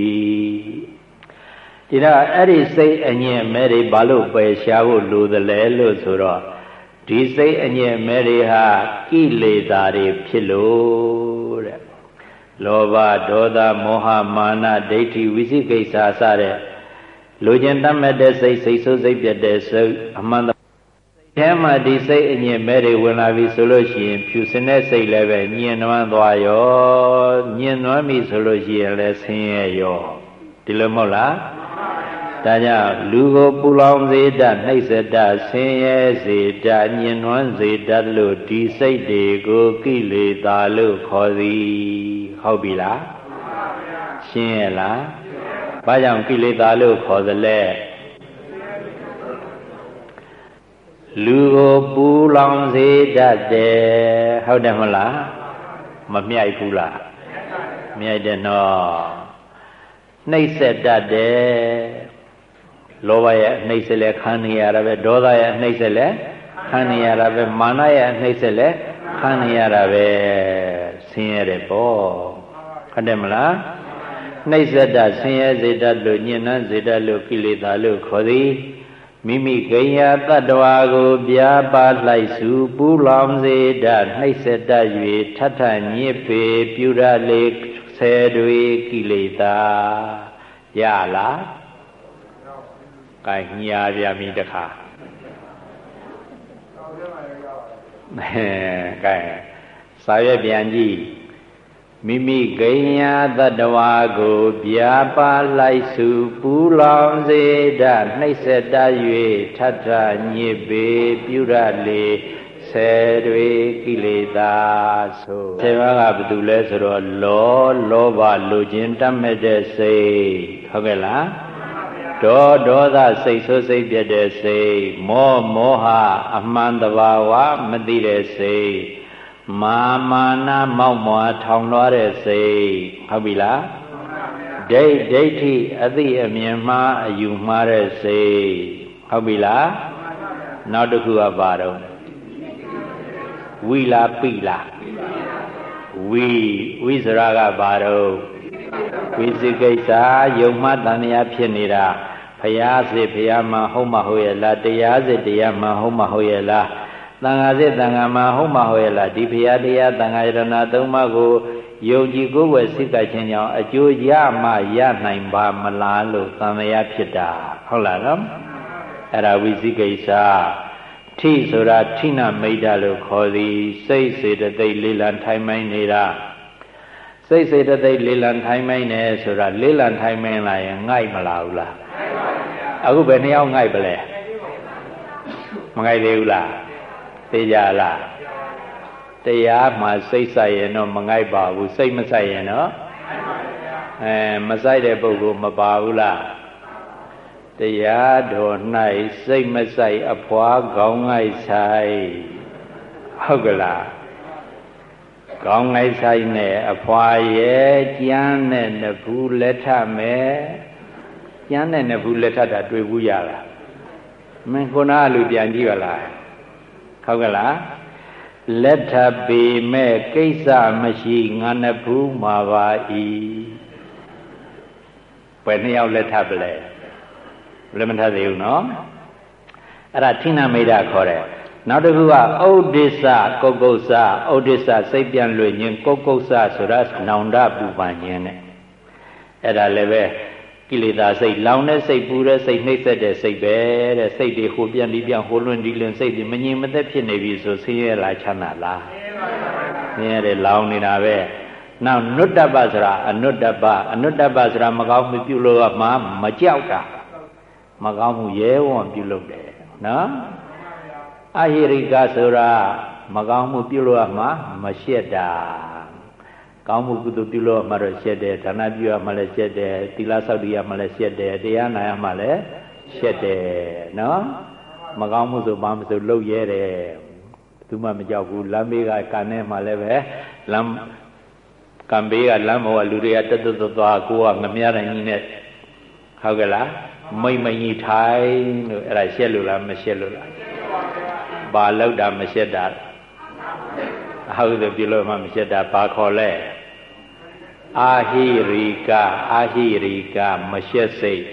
ဒီတော့အဲ့ဒီစိတ်အညစ်မဲတွေဘာလို့ပယ်ရှားဖို့လိုသလဲလို့ဆိုတော့ဒီစိတ်အညစ်မဲတွေဟာကိလေသာတွေဖြစ်လို့တဲ့လောဘဒေါသမောဟမာနဒိဋ္ဌိဝိသိကိစ္စစတဲ့လူကျင်တတ်မဲ့တဲ့စိတ်စိတ်ဆိုးစိတ်ပြတ်တဲ့စိတ်အမှန်ထဲမှာဒီစိတ်အညစ်မဲတွေဝင်လာပြီဆိုလို့ရှိရင်ဖြူစင်တဲ့စိတ်လည်းပဲညင်နွမ်းသွားရောညင်နွမ်းပြီဆိုလို့ရှိရင်လည်းဆင်းရဲရောဒီလိုမဟုတ်လား ဒါကြောင့်လူကိုပူလောင်စေတတ်နှိပ်စက်တတ်ဆင်းရဲစေတတ်ညင်နွမ်းစေတတ်လို့ဒီစိတ်တွေကိုကိလေသာလို့ခေါ်သည်ဟုတ်ပြီလားရှင်းရဲ့လားဘာကြောင့်ကိလေသာလို့ခေါ်သလဲလူကိုပူလောင်စေတတ်တယ်ဟုတ်တယ်မလားမမြိုက်ဘူးလားမြိုက်တယ်နော်နှိပ်စက်တတ်တယ် လောဘရဲ့နှိပ်စက်လဲခံနေရတာပဲဒေါသရဲ့နှိပ်စက်လဲခံနေရတာပဲမာနရဲ့နှိပ်စက်လဲခံနေရတာပဲဆင်းရဲတယ်ပေါ့ဟုတ်တယ်မလားနှိပ်စက်တာဆင်းရဲစေတတ်လို့ညှဉ်းနှံစေတတ်လို့ကိလေသာလို့ခေါ်သည်မိမိဂိညာတတ္တဝါကိုပြာပါလိုက်စုပူလောင်စေတတ်နှိပ်စက်တတ်၍ထထညစ်ပေပြုရလေဆယ်တွေကိလေသာရလား ကဲညာပြမိတခါအဲကဲစာရွက်ပြန်ကြည့်မိမိဂိညာတတ္တဝါကိုဗျာပါလိုက်စုပူလောင်စေတနှိမ့်ဆက်တ၍ထထညစ်ပေပြုရလေဆယ်တွေကိလေသာဆိုဆယ်ပါးကဘာတူလဲဆိုတော့လောလောဘလူချင်းတတ်မဲ့တဲ့စိတ်ဟုတ်ကဲ့လား ဒေါဒေါသစိတ်ဆိုးစိတ်ပြတဲ့စိတ်မောမောဟအမှန်တဘာဝမသိတဲ့စိတ်မာမာနမောက်မွာထောင်လွှားတဲ့စိတ်ဟုတ်ပြီလားဒိဋ္ဌိဒိဋ္ဌိအသိအမြင်မှားအယူမှားတဲ့စိတ်ဟုတ်ပြီလားနောက်တစ်ခုကပါတော့ဝီလာပိလာဝီဝိစရာကပါတော့ဝိသိကိစ္စယုံမှတန်မြာဖြစ်နေတာဖ ရာစစ်ဖရာမှာဟုတ်မဟုတ်ရဲ့လားတရားစစ်တရားမှာဟုတ်မဟုတ်ရဲ့လားတန်ဃာစစ်တန်ဃာမှာဟုတ်မဟုတ်ရဲ့လားဒီဖရာတရားတန်ဃာယရဏသုံးပါးကိုယုံကြည်ကိုယ်ဝယ်စိတ်ကခြင်းကြောင့်အကျိုးရမှရနိုင်ပါမလားလို့သံဃာဖြစ်တာဟုတ်လားနော်အဲ့ဒါဝိသိကိစ္စထိဆိုတာထိနမိတ်တာလို့ခေါ်သည်စိတ်စေတသိက်လေးလံထိုင်မိုင်းနေတာ စိတ်စေတသိက်လေးလံထိုင်မိုင်းနေဆိုတာလေးလံထိုင်မိုင်းလာရင်ငိုက်မလာဘူးလားအခုဘယ်နှစ်ယောက်ငိုက်ပလဲမငိုက်သေးဘူးလားသိကြလားတရားမှစိတ်ဆိုင်ရင်တော့မငိုက်ပါဘူးစိတ်မဆိုင်ရင်တော့အဲမဆိုင်တဲ့ပုဂ္ဂိုလ်မပါဘူးလားတရားတော်၌စိတ်မဆိုင်အဖွာခေါင်းငိုက်ဆိုင်ဟုတ်ကလား ခေါင်းငိုက်ဆိုင်နဲ့အဖွာရဲ့ကြမ်းနဲ့နဘူးလက်ထမယ်ကြမ်းနဲ့နဘူးလက်ထတာတွေ့ဘူးရလားမင်းခုနကလူပြန်ကြည့်ပါလားဟုတ်ကလားလက်ထပေမဲ့ကိစ္စမရှိငါနဘူးမှာပါဤဘယ်နှစ်ယောက်လက်ထပလဲဘယ်လိုမထသေးဘူးနော်အဲ့ဒါထိနာမိတ်ခေါ်တယ် နောက်တစ်ခုကဥဒိစ္စကုတ်ကုတ်စဥဒိစ္စစိတ်ပြန်လွေခြင်းကုတ်ကုတ်စဆိုတာနောင်တပူပန်ခြင်းနဲ့အဲ့ဒါလည်းပဲကိလေသာစိတ်လောင်တဲ့စိတ်ပူတဲ့စိတ်နှိမ့်ဆက်တဲ့စိတ်ပဲတဲ့စိတ်တွေဟိုပြန်ဒီပြန်ဟိုလွင်ဒီလွင်စိတ်တွေမငြိမ်မသက်ဖြစ်နေပြီဆိုဆင်းရဲလားချမ်းသာလားဆင်းရဲတယ်လောင်နေတာပဲနောက်နုတ္တပဆိုတာအနုတ္တပအနုတ္တပဆိုတာမကောင်းမှုပြုလို့ကမှမကြောက်တာမကောင်းမှုရဲဝံ့ပြုလုပ်တယ်နော် အဟိရိကဆိုတာမကောင်းမှုပြုလို့ကမှမရှက်တာကောင်းမှုကုသိုလ်ပြုလို့မှတော့ရှက်တယ်ဒါနပြုရမှလည်းရှက်တယ်သီလဆောက်တည်ရမှလည်းရှက်တယ်တရားနာရမှလည်းရှက်တယ်နော်မကောင်းမှုဆိုဘာမှမဆိုလှုပ်ရဲတယ်သူမှမကြောက်ဘူးလမ်းဘေးကကန်ထဲမှာလည်းပဲလမ်းကံဘေးကလမ်းပေါ်ကလူတွေကတက်တက်သွားကိုကငမရတိုင်းကြီးနဲ့ဟုတ်ကဲ့လားမိတ်မကြီးထိုင်လို့အဲ့ဒါရှက်လို့လားမရှက်လို့လား ဘာလောက်တာမရှက်တာဟုတ်တယ်ပြုလို့မှမရှက်တာဘာခေါ်လဲအာဟိရိကအာဟိရိကမရှက်စိတ်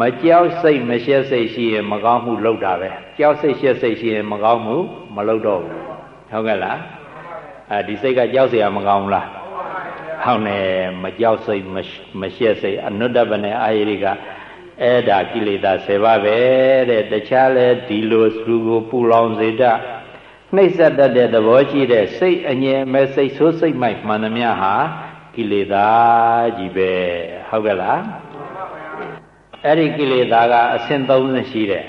မကြောက်စိတ်မရှက်စိတ်ရှိရင်မကောင်းမှုလုပ်တာပဲကြောက်စိတ်ရှက်စိတ်ရှိရင်မကောင်းမှုမလုပ်တော့ဘူးဟုတ်ကဲ့လားအဲဒီစိတ်ကကြောက်เสียမကောင်းဘူးလားဟုတ်နေမကြောက်စိတ်မရှက်စိတ်အနုတ္တပနေအာဟိရိက အဲ့ဒါကိလေသာ10ပါးပဲတဲ့တခြားလဲဒီလိုစုကိုပူလောင်စေတတ်နှိမ့်ဆက်တတ်တဲ့သဘောရှိတဲ့စိတ်အငြင်းမဲ့စိတ်ဆိုးစိတ်မိုက်မှန်သမျှဟာကိလေသာကြီးပဲဟုတ်ကဲ့လားအဲ့ဒီကိလေသာကအဆင့်30ရှိတယ်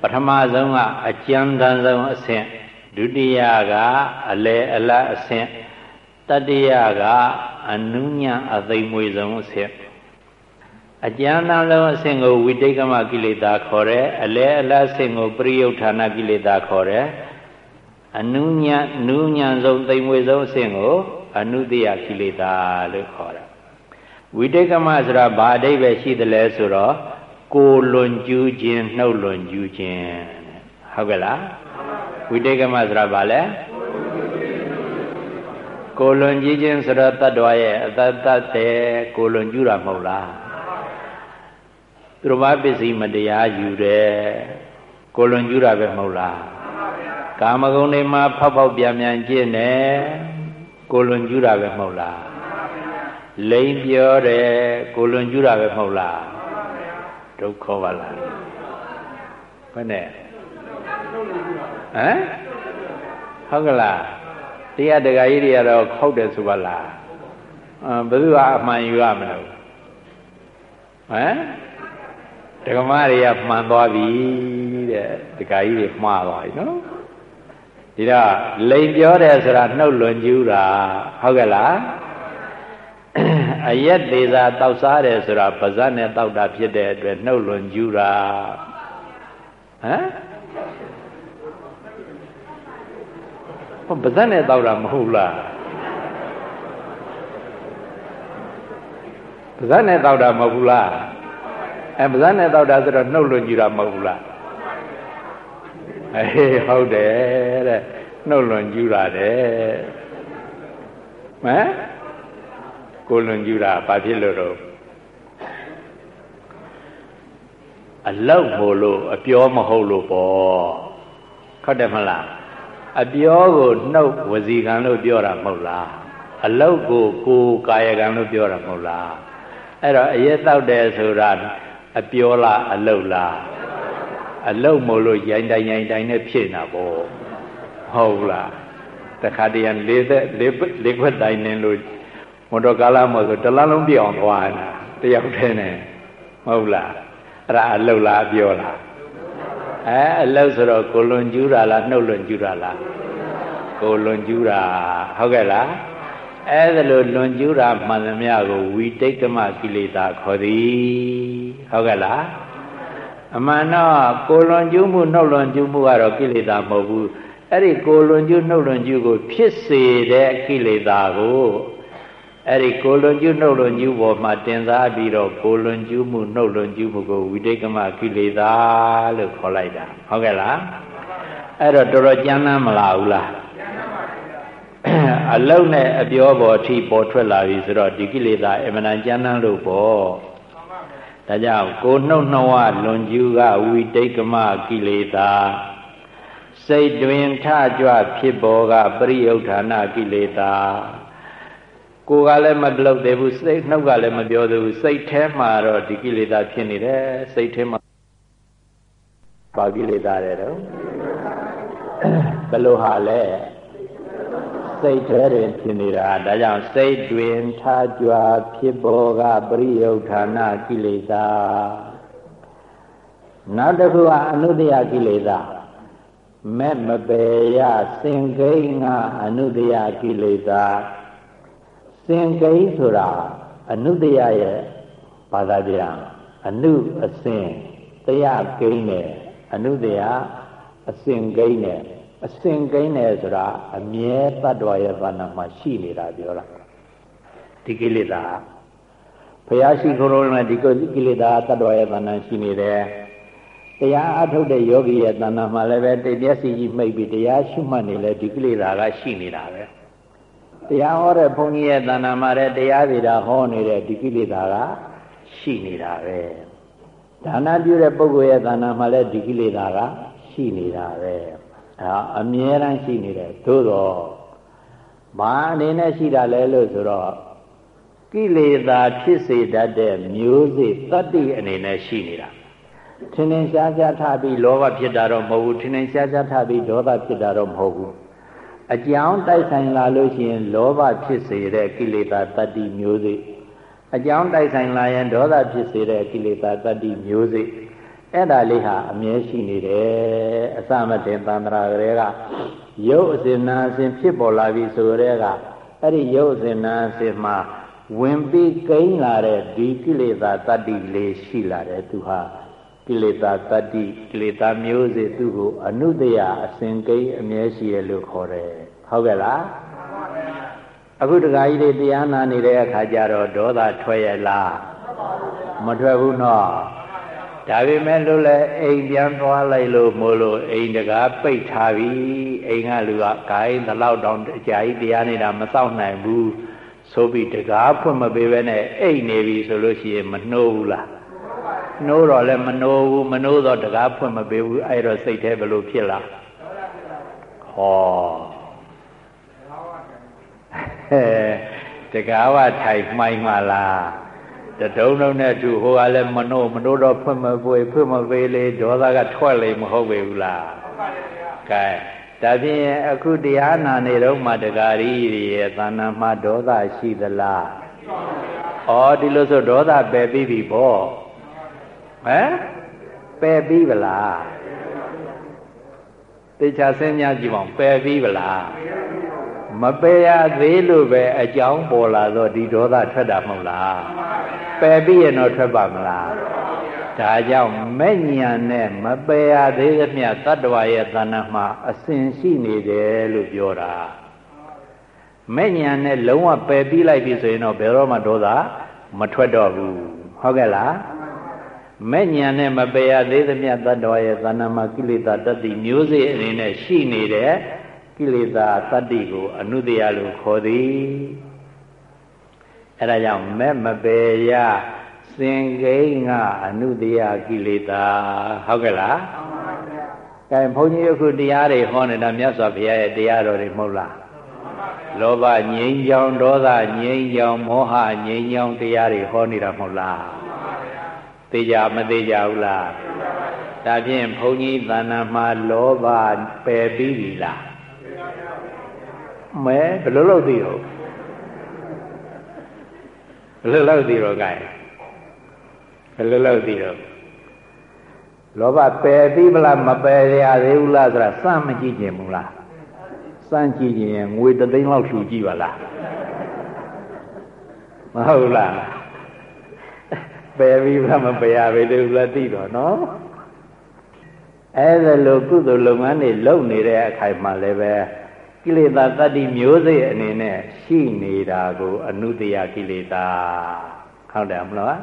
ပထမဆုံးကအကျဉ်းတန်းဆုံးအဆင့်ဒုတိယကအလေအလတ်အဆင့်တတိယကအနုညံအသိမွေဆုံးအဆင့် အကျဉ်းတန်းဆုံးအဆင့်ကိုဝိတိတ်ကမကိလေသာခေါ်တယ်အလေအလတ်အဆင့်ကိုပရိယုဌာဏကိလေသာခေါ်တယ်အနုညံနုညံဆုံးသိမ့်မွေဆုံးအဆင့်ကိုအနုတ္တယကိလေသာလို့ခေါ်တာဝိတိတ်ကမဆိုတာဘာအဓိပ္ပာယ်ရှိသလဲဆိုတော့ကိုလွန်ကျူးခြင်းနှုတ်လွန်ကျူးခြင်းဟုတ်ကဲ့လားဝိတိတ်ကမဆိုတာဘာလဲကိုလွန်ကျူးခြင်းဆိုတော့တတ္တဝရဲ့အတ္တတတ်တဲ့ကိုလွန်ကျူးတာမဟုတ်လား သူတော်ဘာပစ္စည်းမတရားယူတယ်ကိုလွန်ကျူးတာပဲမဟုတ်လားကာမဂုဏ်တွေမှာဖောက်ဖောက်ပြန်ပြန်ကျင့်တယ်ကိုလွန်ကျူးတာပဲမဟုတ်လားလိန်ပြောတယ်ကိုလွန်ကျူးတာပဲမဟုတ်လားဒုက္ခပါလားဘယ်နဲ့ဟမ်ဟုတ်ကလားတရားတဂါကြီးတွေကတော့ခောက်တယ်ဆိုပါလားအဘယ်သူကအမှန်ယူရမလို့ဟမ် ဒကမတွေကမှန်သွားပြီတဲ့တဂါကြီးတွေမှားသွားပြီနော်ဒီတော့လိန်ပြောတယ်ဆိုတာနှုတ်လွန်ကျူးတာဟုတ်ကဲ့လားအရက်သေးစာတောက်စားတယ်ဆိုတာပါဇက်နဲ့တောက်တာဖြစ်တဲ့အတွက်နှုတ်လွန်ကျူးတာဟမ်ပါဇက်နဲ့တောက်တာမဟုတ်လားပါဇက်နဲ့တောက်တာမဟုတ်ဘူးလား အဲပါဇက်နဲ့တောက်တာဆိုတော့နှုတ်လွန်ကျူးတာမဟုတ်ဘူးလားအေးဟုတ်တယ်တဲ့နှုတ်လွန်ကျူးတာတဲ့ဟမ်ကိုလွန်ကျူးတာဘာဖြစ်လို့တော့အလောက်မို့လို့အပြောမဟုတ်လို့ပေါ့ဟုတ်တယ်မလားအပြောကိုနှုတ်ဝစီကံလို့ပြောတာမဟုတ်လားအလောက်ကိုကိုကာယကံလို့ပြောတာမဟုတ်လားအဲ့တော့အရက်တောက်တယ်ဆိုတာ အပြောလားအလောက်လားအလုံးမို့လို့ရိုင်းတိုင်းရိုင်းတိုင်းနဲ့ဖြစ်နေတာပေါ့ဟုတ်လားတခါတည်းလေးသက်လေးလေးခွက်တိုင်းနေလို့မော်တော်ကားလာမို့ဆိုတလားလုံးပြအောင်သွားတာတယောက်တည်းနဲ့မဟုတ်လားအဲ့ဒါအလုံးလားပြောလားအဲအလုံးဆိုတော့ကိုလွန်ကျူးတာလားနှုတ်လွန်ကျူးတာလားကိုလွန်ကျူးတာဟုတ်ကဲ့လားအဲ့ဒါလိုလွန်ကျူးတာမှန်သမျှကိုဝိတိတ်ကမကိလေသာခေါ်သည် ဟုတ်ကဲ့လားအမှန်တော့ကိုလွန်ကျူးမှုနှုတ်လွန်ကျူးမှုကတော့ကိလေသာမဟုတ်ဘူးအဲ့ဒီကိုလွန်ကျူးနှုတ်လွန်ကျူးကို ဖြစ်စေတဲ့ကိလေသာကိုအဲ့ဒီကိုလွန်ကျူးနှုတ်လွန်ကျူးပေါ်မှာတင်စားပြီးတော့ကိုလွန်ကျူးမှုနှုတ်လွန်ကျူးမှုကိုဝိတိတ်ကမကိလေသာလို့ခေါ်လိုက်တာဟုတ်ကဲ့လားအဲ့တော့တော်တော်ကြမ်းလန်းမလားဘူးလားအလုံးနဲ့အပြောပေါ်အထိပေါ်ထွက်လာပြီဆိုတော့ဒီကိလေသာအမှန်တန်ကြမ်းလန်းလို့ပေါ့ ဒါကြောင့်ကိုနှုတ်နှဝလွန်ကျူးကဝိတိတ်ကမကိလေသာစိတ်တွင်ထကြွဖြစ်ပေါ်ကပရိယုဌာဏကိလေသာကိုယ်ကလည်းမလုပ်သေးဘူးစိတ်နှုတ်ကလည်းမပြောသေးဘူးစိတ်ထဲမှာတော့ဒီကိလေသာဖြစ်နေတယ်စိတ်ထဲမှာဘာကိလေသာတဲ့တော့ဘယ်လိုဟာလဲ စိတ်ထဲတွင်ဖြစ်နေတာဒါကြောင့်စိတ်တွင်ထားကြွဖြစ်ပေါ်ကပရိယုဌာဏကိလေသာနောက်တစ်ခုကအနုတ္တယကိလေသာမဲ့မပေရစင်ကိန်းကအနုတ္တယကိလေသာစင်ကိန်းဆိုတာအနုတ္တယရဲ့ဘာသာပြန်အနုအစင်တရားကိန်းနဲ့အနုတ္တယအစင်ကိန်းနဲ့ အစင်ကိန်းတယ်ဆိုတာအမြဲတ attva ရဲ့ဘာနာမှာရှိနေတာပြောတာဒီကိလေသာဘုရားရှိခိုးလို့လည်းဒီကိလေသာတ attva ရဲ့ဘာနာရှိနေတယ်တရားအထုတ်တဲ့ယောဂီရဲ့တဏ္ဍာမှာလည်းပဲတိတ်မျက်စိကြီးမှိတ်ပြီးတရားရှုမှတ်နေလဲဒီကိလေသာကရှိနေတာပဲတရားဟောတဲ့ဘုန်းကြီးရဲ့တဏ္ဍာမှာလည်းတရားစီတာဟောနေတဲ့ဒီကိလေသာကရှိနေတာပဲဒါနပြုတဲ့ပုဂ္ဂိုလ်ရဲ့တဏ္ဍာမှာလည်းဒီကိလေသာကရှိနေတာပဲ အဲအမြဲတမ်းရှိနေတယ်သို့တော့ဘာအနေနဲ့ရှိတာလဲလို့ဆိုတော့ကိလေသာဖြစ်စေတတ်တဲ့မျိုးစေ့တတ္တိအနေနဲ့ရှိနေတာထင်ထင်ရှားရှားထားပြီးလောဘဖြစ်တာတော့မဟုတ်ဘူးထင်ထင်ရှားရှားထားပြီးဒေါသဖြစ်တာတော့မဟုတ်ဘူးအကြောင်းတိုက်ဆိုင်လာလို့ရှိရင်လောဘဖြစ်စေတဲ့ကိလေသာတတ္တိမျိုးစေ့အကြောင်းတိုက်ဆိုင်လာရင်ဒေါသဖြစ်စေတဲ့ကိလေသာတတ္တိမျိုးစေ့ အဲ့ဒါလေးဟာအမြဲရှိနေတယ်အစမတင်သန္တရာကလေးကရုပ်အစဉ်နာအစဉ်ဖြစ်ပေါ်လာပြီဆိုတဲ့ကအဲ့ဒီရုပ်အစဉ်နာအစဉ်မှာဝင်ပြီးကိန်းလာတဲ့ဒီကိလေသာတတ္တိလေးရှိလာတယ်သူဟာကိလေသာတတ္တိကိလေသာမျိုးစေသူ့ကိုအနုတယအစဉ်ကိန်းအမြဲရှိရလို့ခေါ်တယ်ဟုတ်ကဲ့လားအခုတခါကြီးတွေတရားနာနေတဲ့အခါကျတော့ဒေါသထွက်ရလားမထွက်ဘူးနော် ဒါပေမဲ့လို့လည်းအိမ်ပြန်သွားလိုက်လို့မို့လို့အိမ်တကားပိတ်ထားပြီအိမ်ကလူကဂိုင်းဒီလောက်တောင်အကြာကြီးတရားနေတာမစောင့်နိုင်ဘူးဆိုပြီးတကားဖွင့်မပေးဘဲနဲ့အိတ်နေပြီဆိုလို့ရှိရင်မနှိုးဘူးလားနှိုးတော့လည်းမနှိုးဘူးမနှိုးတော့တကားဖွင့်မပေးဘူးအဲ့တော့စိတ်แท้ဘယ်လိုဖြစ်လာဟောအဲတကားဝထိုင်မှိုင်းမှလား တတုံးလုံးနဲ့သူဟိုကလည်းမနှိုးမနှိုးတော့ဖွင့်မပွေဖွင့်မပေးလေဒေါသကထွက်လေမဟုတ်ပေဘူးလားကဲဒါဖြင့်အခုတရားနာနေတော့မှတကာရီရဲ့သာနာမှာဒေါသရှိသလားဩဒီလိုဆိုဒေါသပယ်ပြီးပြီပေါ့ဟမ်ပယ်ပြီးဗလားတေချာစဉ်းစားကြည့်ပါဦးပယ်ပြီးဗလား မပယ်ရသေးလို့ပဲအကြောင်းပေါ်လာတော့ဒီဒေါသထွက်တာမဟုတ်လားပယ်ပြီးရင်တော့ထွက်ပါမလားဒါကြောင့်မဲ့ညာနဲ့မပယ်ရသေးသမျှတတ္တဝါရဲ့တဏ္ဍာမှာအစဉ်ရှိနေတယ်လို့ပြောတာမဲ့ညာနဲ့လုံးဝပယ်ပြီးလိုက်ပြီဆိုရင်တော့ဘယ်တော့မှဒေါသမထွက်တော့ဘူးဟုတ်ကဲ့လားမဲ့ညာနဲ့မပယ်ရသေးသမျှတတ္တဝါရဲ့တဏ္ဍာမှာကိလေသာတတ္တိမျိုးစေ့အနေနဲ့ရှိနေတဲ့ ကိလေသာတတ္တိကိုအနုတ္တယလို့ခေါ်သည်အဲဒါကြောင့်မဲ့မပယ်ရစင်ကိန်းကအနုတ္တယကိလေသာဟုတ်ကဲ့လားကဲဘုန်းကြီးအခုတရားတွေဟောနေတာမြတ်စွာဘုရားရဲ့တရားတော်တွေမဟုတ်လားလောဘငြိမ်းချောင်ဒေါသငြိမ်းချောင်မောဟငြိမ်းချောင်တရားတွေဟောနေတာမဟုတ်လားသိကြမသိကြဘူးလားဒါဖြင့်ဘုန်းကြီးသဏ္ဍာန်မှာလောဘပယ်ပြီးပြီလား မဲဘယ်လိုလုပ်သိတော့ဘယ်လိုလုပ်သိတော့ gain ဘယ်လိုလုပ်သိတော့လောဘပယ်ပြီးမလားမပယ်ရသေးဘူးလားဆိုတာစမ်းမကြည့်ခြင်းဘူးလားစမ်းကြည့်ရင်ငွေတသိန်းလောက်ရှူကြည့်ပါလားမဟုတ်လားပယ်ပြီးမှမပယ်ရသေးဘူးလားသိတော့နော်အဲ့ဒါလိုကုသိုလ်လုပ်ငန်းတွေလုပ်နေတဲ့အခိုက်မှာလည်းပဲ ကိလေသာတတ္တိမျိုးစိတ်အနေနဲ့ရှိနေတာကိုအနုတ္တယကိလေသာဟုတ်တယ်မလား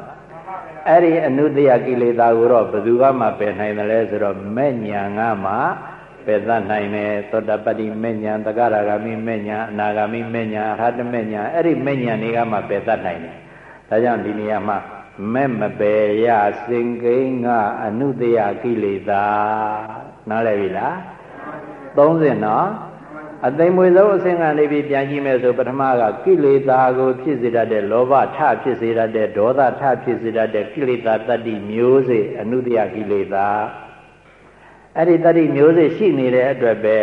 အဲ့ဒီအနုတ္တယကိလေသာကိုတော့ဘယ်သူကမှပယ်နိုင်တယ်လဲဆိုတော့မဲ့ညာငါမှပယ်သနိုင်တယ်သောတပတ္တိမဲ့ညာတဂရဂမိမဲ့ညာအနာဂမိမဲ့ညာအရဟတမဲ့ညာအဲ့ဒီမဲ့ညာတွေကမှပယ်သနိုင်တယ်ဒါကြောင့်ဒီနေရာမှာမဲ့မပယ်ရစင်ကိန်းကအနုတ္တယကိလေသာနားလည်ပြီလား30နော် အသိမွေဆုံးအဆင့်ကနေပြီးပြန်ကြည့်မယ်ဆိုပထမကကိလေသာကိုဖြစ်စေတတ်တဲ့လောဘထဖြစ်စေတတ်တဲ့ဒေါသထဖြစ်စေတတ်တဲ့ကိလေသာတတ္တိမျိုးစေ့အနုတ္တယကိလေသာအဲ့ဒီတတ္တိမျိုးစေ့ရှိနေတဲ့အတွက်ပဲ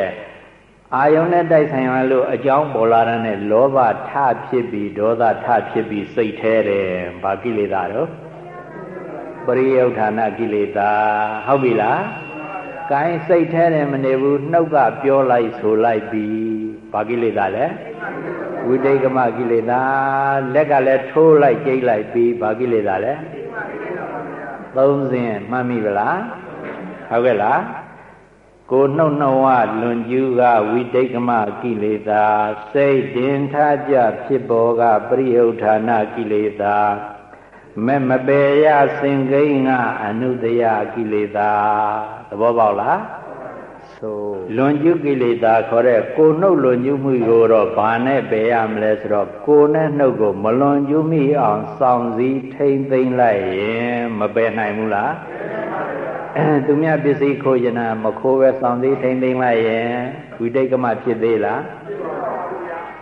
အာယုန်နဲ့တိုက်ဆိုင်ရလို့အကြောင်းပေါ်လာတဲ့လောဘထဖြစ်ပြီးဒေါသထဖြစ်ပြီးစိတ်แท้တယ်ဘာကိလေသာတော့ပရိယုဌာဏကိလေသာဟုတ်ပြီလား ကိုင်းစိတ်แท้တယ်မနေဘူးနှုတ်ကပြောလိုက်ဆိုလိုက်ပြီးဘာကိလေသာလဲဝိတိတ်ကမကိလေသာလက်ကလည်းထိုးလိုက်ကြိတ်လိုက်ပြီးဘာကိလေသာလဲသုံးစဉ်မှတ်မိဗလားဟုတ်ကဲ့လားကိုနှုတ်နှဝလွန်ကျူးကဝိတိတ်ကမကိလေသာစိတ်တင်ထားကြဖြစ်ပေါ်ကပရိယုဌာဏကိလေသာ မဲ့မပေရစင်ကိန်းကအနုတယကိလေသာသဘောပေါက်လားဆိုလွန်ကျူးကိလေသာခေါ်တဲ့ကိုနှုတ်လွန်ကျူးမှုကိုတော့ဘာနဲ့ပယ်ရမလဲဆိုတော့ကိုနဲ့နှုတ်ကိုမလွန်ကျူးမိအောင်စောင့်စည်းထိမ့်သိမ့်လိုက်ရင်မပယ်နိုင်ဘူးလားသူမြပစ္စည်းခိုးရင်မခိုးပဲစောင့်စည်းထိမ့်သိမ့်လိုက်ရင်ဝိတိတ်ကမဖြစ်သေးလား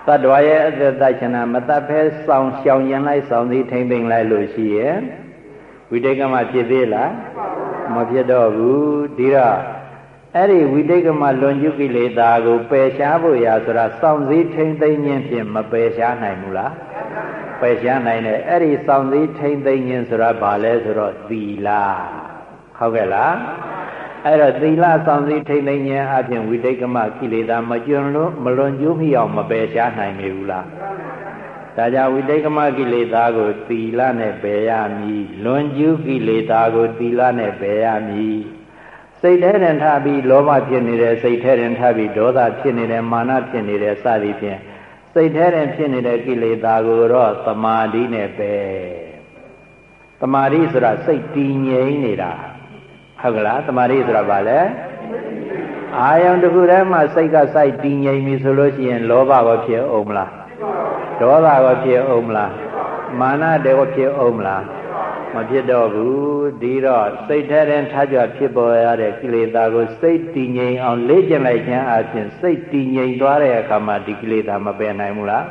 တတ္တဝါရဲ့အသက်သက်ရှင်တာမတတ်ဖဲစောင့်ရှောင်ရင်လိုက်စောင့်စည်းထိမ့်သိမ့်လိုက်လို့ရှိရဲ့ဝိတိတ်ကမဖြစ်သေးလားမဖြစ်တော့ဘူးဒီတော့အဲ့ဒီဝိတိတ်ကမလွန်ကျူးကိလေသာကိုပယ်ရှားဖို့ရာဆိုတာစောင့်စည်းထိမ့်သိမ့်ခြင်းဖြင့်မပယ်ရှားနိုင်ဘူးလားပယ်ရှားနိုင်တယ်အဲ့ဒီစောင့်စည်းထိမ့်သိမ့်ခြင်းဆိုတာဘာလဲဆိုတော့သီလဟုတ်ကဲ့လား အဲ့တော့သီလဆောင်စည်းထိမ့်သိမ့်ခြင်းအပြင်ဝိတိတ်ကမကိလေသာမကျွန်းလို့မလွန်ကျူးမိအောင်မပယ်ရှားနိုင်ဘူးလားဒါကြောင့်ဝိတိတ်ကမကိလေသာကိုသီလနဲ့ပယ်ရမည်လွန်ကျူးကိလေသာကိုသီလနဲ့ပယ်ရမည်စိတ်ထဲတင်ထပြီးလောဘဖြစ်နေတယ်စိတ်ထဲတင်ထပြီးဒေါသဖြစ်နေတယ်မာနဖြစ်နေတယ်စသည်ဖြင့်စိတ်ထဲတင်ဖြစ်နေတဲ့ကိလေသာကိုတော့သမာဓိနဲ့ပယ်သမာဓိဆိုတာစိတ်တည်ငြိမ်နေတာ ဟုတ်ကလားတမာရီဆိုတာဘာလဲအာယုံတစ်ခုတည်းမှာစိတ်ကစိုက်တည်ငြိမ်ပြီဆိုလို့ရှိရင်လောဘကောဖြစ်အောင်မလားဒေါသကောဖြစ်အောင်မလားမာနတေကောဖြစ်အောင်မလားမဖြစ်တော့ဘူးဒီတော့စိတ်ထဲတင်ထားကြဖြစ်ပေါ်ရတဲ့ကိလေသာကိုစိတ်တည်ငြိမ်အောင်လေ့ကျင့်လိုက်ခြင်းအပြင်စိတ်တည်ငြိမ်သွားတဲ့အခါမှာဒီကိလေသာမပယ်နိုင်ဘူးလား